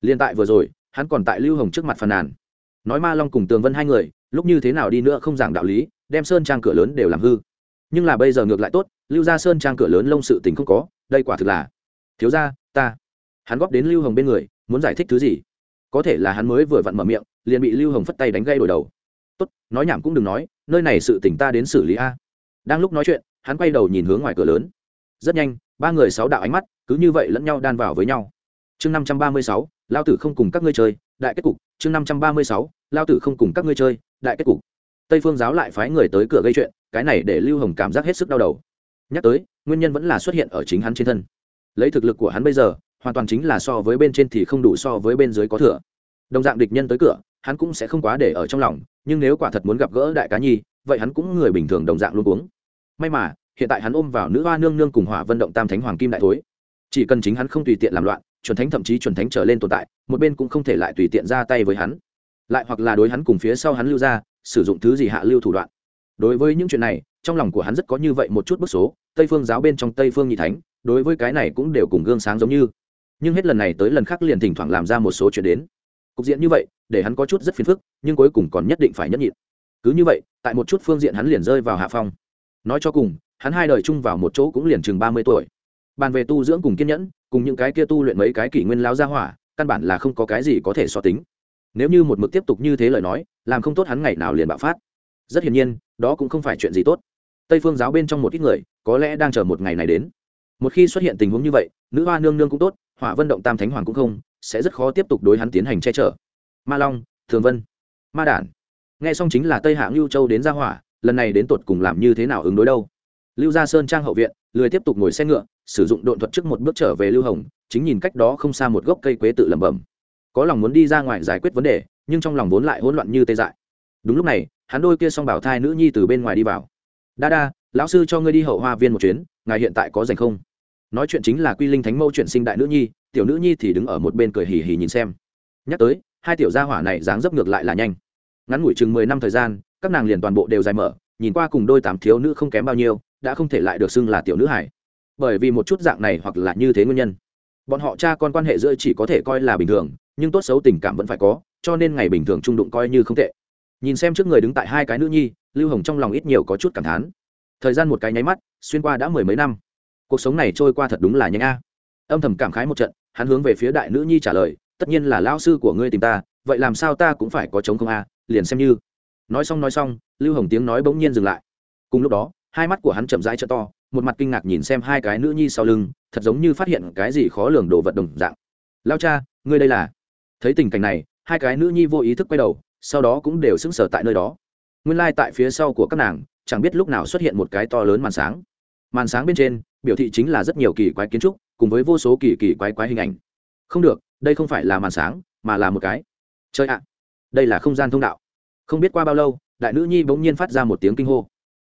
liền tại vừa rồi, hắn còn tại lưu hồng trước mặt phàn nàn nói ma long cùng tường vân hai người, lúc như thế nào đi nữa không giảng đạo lý, đem sơn trang cửa lớn đều làm hư. Nhưng là bây giờ ngược lại tốt, lưu ra sơn trang cửa lớn lông sự tình không có, đây quả thực là. Thiếu ra ta. Hắn góp đến lưu hồng bên người, muốn giải thích thứ gì? Có thể là hắn mới vừa vặn mở miệng, liền bị lưu hồng phất tay đánh gây đổi đầu. Tốt, nói nhảm cũng đừng nói, nơi này sự tỉnh ta đến xử lý a. Đang lúc nói chuyện, hắn quay đầu nhìn hướng ngoài cửa lớn. Rất nhanh, ba người sáu đạo ánh mắt, cứ như vậy lẫn nhau đan vào với nhau. Chương năm trăm ba mươi sáu, lao tử không cùng các ngươi chơi, đại kết cục chương năm trăm ba mươi sáu, lao tử không cùng các ngươi chơi, đại kết cục. Tây phương giáo lại phái người tới cửa gây chuyện, cái này để lưu hồng cảm giác hết sức đau đầu. Nhắc tới, nguyên nhân vẫn là xuất hiện ở chính hắn trên thân. Lấy thực lực của hắn bây giờ, hoàn toàn chính là so với bên trên thì không đủ so với bên dưới có thừa. Đồng dạng địch nhân tới cửa, hắn cũng sẽ không quá để ở trong lòng, nhưng nếu quả thật muốn gặp gỡ đại cá nhi, vậy hắn cũng người bình thường đồng dạng luôn uống may mà, hiện tại hắn ôm vào nữ hoa nương nương cùng hỏa vận động tam thánh hoàng kim đại thối. Chỉ cần chính hắn không tùy tiện làm loạn chuẩn thánh thậm chí chuẩn thánh trở lên tồn tại, một bên cũng không thể lại tùy tiện ra tay với hắn. Lại hoặc là đối hắn cùng phía sau hắn lưu ra, sử dụng thứ gì hạ lưu thủ đoạn. Đối với những chuyện này, trong lòng của hắn rất có như vậy một chút bức số, tây phương giáo bên trong tây phương nhị thánh, đối với cái này cũng đều cùng gương sáng giống như. Nhưng hết lần này tới lần khác liền thỉnh thoảng làm ra một số chuyện đến. Cục diện như vậy, để hắn có chút rất phiền phức, nhưng cuối cùng còn nhất định phải nhẫn nhịn. Cứ như vậy, tại một chút phương diện hắn liền rơi vào hạ phong. Nói cho cùng, hắn hai đời chung vào một chỗ cũng liền chừng ba mươi tuổi bàn về tu dưỡng cùng kiên nhẫn, cùng những cái kia tu luyện mấy cái kỷ nguyên lao ra hỏa, căn bản là không có cái gì có thể so tính. Nếu như một mực tiếp tục như thế lời nói, làm không tốt hắn ngày nào liền bạo phát. Rất hiển nhiên, đó cũng không phải chuyện gì tốt. Tây phương giáo bên trong một ít người, có lẽ đang chờ một ngày này đến. Một khi xuất hiện tình huống như vậy, nữ hoa nương nương cũng tốt, hỏa vân động tam thánh hoàng cũng không, sẽ rất khó tiếp tục đối hắn tiến hành che chở. Ma long, thường vân, ma đản. Nghe xong chính là tây hạng lưu châu đến gia hỏa, lần này đến tột cùng làm như thế nào ứng đối đâu? Lưu gia sơn trang hậu viện, lười tiếp tục ngồi xe ngựa sử dụng độn thuật trước một bước trở về lưu hồng, chính nhìn cách đó không xa một gốc cây quế tự lẩm bẩm. Có lòng muốn đi ra ngoài giải quyết vấn đề, nhưng trong lòng vốn lại hỗn loạn như tê dại. Đúng lúc này, hắn đôi kia s o n g bảo thai nữ nhi từ bên ngoài đi vào. Đa đa, lão sư cho ngươi đi hậu hoa viên một chuyến, ngài hiện tại có dành không? Nói chuyện chính là quy linh thánh mâu chuyện sinh đại nữ nhi, tiểu nữ nhi thì đứng ở một bên cười hì hì nhìn xem. Nhắc tới, hai tiểu gia hỏa này dáng dấp ngược lại là nhanh. Ngắn ngủi chừng mười năm thời gian, các nàng liền toàn bộ đều dài mở, nhìn qua cùng đôi tám thiếu nữ không kém bao nhiêu, đã không thể lại được xưng là tiểu nữ hải bởi vì một chút dạng này hoặc là như thế nguyên nhân. Bọn họ cha con quan hệ giữa chỉ có thể coi là bình thường, nhưng tốt xấu tình cảm vẫn phải có, cho nên ngày bình thường trung đụng coi như không tệ. Nhìn xem trước người đứng tại hai cái nữ nhi, lưu hồng trong lòng ít nhiều có chút cảm thán. Thời gian một cái nháy mắt, xuyên qua đã mười mấy năm. Cuộc sống này trôi qua thật đúng là nhanh a. Âm thầm cảm khái một trận, hắn hướng về phía đại nữ nhi trả lời, tất nhiên là lao sư của ngươi tìm ta, vậy làm sao ta cũng phải có chống không a, liền xem như. Nói xong nói xong, lưu hồng tiếng nói bỗng nhiên dừng lại. Cùng lúc đó, hai mắt của hắn chậm rãi trợ to một mặt kinh ngạc nhìn xem hai cái nữ nhi sau lưng, thật giống như phát hiện cái gì khó lường đồ vật đồng dạng. Lao cha, ngươi đây là? Thấy tình cảnh này, hai cái nữ nhi vô ý thức quay đầu, sau đó cũng đều sững sờ tại nơi đó. Nguyên lai、like、tại phía sau của các nàng, chẳng biết lúc nào xuất hiện một cái to lớn màn sáng. Màn sáng bên trên, biểu thị chính là rất nhiều kỳ quái kiến trúc, cùng với vô số kỳ kỳ quái quái hình ảnh. Không được, đây không phải là màn sáng, mà là một cái. Chơi ạ, đây là không gian thông đạo. Không biết qua bao lâu, đại nữ nhi bỗng nhiên phát ra một tiếng kinh hô.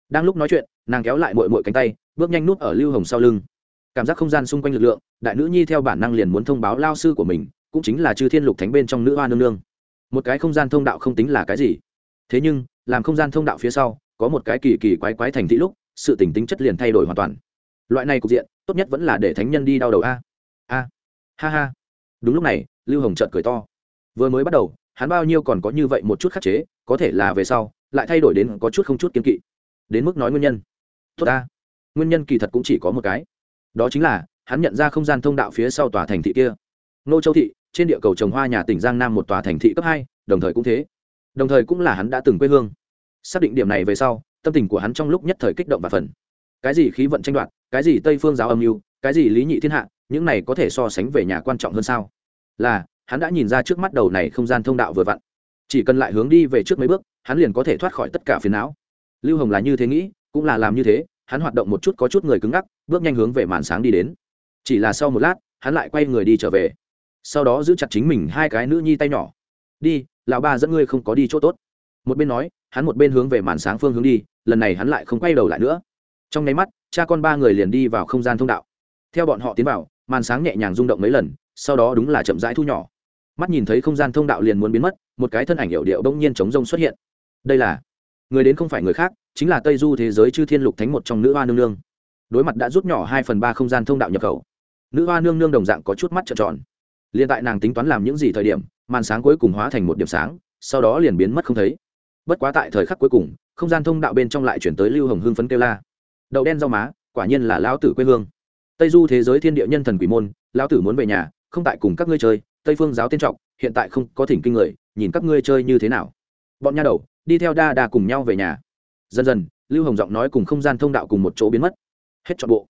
Đang lúc nói chuyện, nàng kéo lại mội mội cánh tay bước nhanh nút ở lưu hồng sau lưng. Cảm giác không gian xung quanh lực lượng, đại nữ nhi theo bản năng liền muốn thông báo lao sư của mình, cũng chính là chư thiên lục thánh bên trong nữ hoa nương nương. Một cái không gian thông đạo không tính là cái gì. Thế nhưng, làm không gian thông đạo phía sau, có một cái kỳ kỳ quái quái thành thị lúc, sự tỉnh tính chất liền thay đổi hoàn toàn. Loại này cục diện, tốt nhất vẫn là để thánh nhân đi đau đầu a. A. Ha ha. Đúng lúc này, lưu hồng trợt cười to. Vừa mới bắt đầu, hắn bao nhiêu còn có như vậy một chút khắc chế, có thể là về sau, lại thay đổi đến có chút không chút kiên kỵ. Đến mức nói nguyên nhân. Tốt a nguyên nhân kỳ thật cũng chỉ có một cái. Đó chính là, hắn nhận ra không gian thông đạo phía sau tòa thành thị kia. Nô châu thị, trên địa cầu trồng hoa nhà tỉnh giang nam một tòa thành thị cấp hai, đồng thời cũng thế. Đồng thời cũng là hắn đã từng quê hương. Xác định điểm này về sau, tâm tình của hắn trong lúc nhất thời kích động và phần. Cái gì khí vận tranh đoạt, cái gì tây phương giáo âm mưu, cái gì lý nhị thiên hạ, những này có thể so sánh về nhà quan trọng hơn sao? Là, hắn đã nhìn ra trước mắt đầu này không gian thông đạo vừa vặn. Chỉ cần lại hướng đi về trước mấy bước, hắn liền có thể thoát khỏi tất cả phiền não. Lưu hồng là như thế nghĩ, cũng là làm như thế hắn hoạt động một chút có chút người cứng ngắc, bước nhanh hướng về màn sáng đi đến. Chỉ là sau một lát, hắn lại quay người đi trở về. Sau đó giữ chặt chính mình hai cái nữ nhi tay nhỏ. Đi, lão ba dẫn ngươi không có đi chỗ tốt. Một bên nói, hắn một bên hướng về màn sáng phương hướng đi, lần này hắn lại không quay đầu lại nữa. Trong nháy mắt, cha con ba người liền đi vào không gian thông đạo. Theo bọn họ tiến vào, màn sáng nhẹ nhàng rung động mấy lần, sau đó đúng là chậm rãi thu nhỏ. Mắt nhìn thấy không gian thông đạo liền muốn biến mất, một cái thân ảnh hiệu điệu bỗng nhiên chống rông xuất hiện. Đây là người đến không phải người khác, chính là tây du thế giới chư thiên lục thánh một trong nữ hoa nương nương. Đối mặt đã rút nhỏ hai phần ba không gian thông đạo nhập khẩu. Nữ hoa nương nương đồng dạng có chút mắt trợn tròn. Liền tại nàng tính toán làm những gì thời điểm, màn sáng cuối cùng hóa thành một điểm sáng, sau đó liền biến mất không thấy. Bất quá tại thời khắc cuối cùng, không gian thông đạo bên trong lại chuyển tới lưu hồng hưng phấn kêu la. Đậu đen rau má, quả nhiên là lão tử quê hương. Tây du thế giới thiên địa nhân thần quỷ môn, lão tử muốn về nhà, không tại cùng các ngươi chơi, tây phương giáo tiên trọng, hiện tại không có thỉnh kinh người, nhìn các ngươi chơi như thế nào bọn nha đầu, đi theo đa đa cùng nhau về nhà. Dần dần, lưu hồng giọng nói cùng không gian thông đạo cùng một chỗ biến mất. Hết trọn bộ.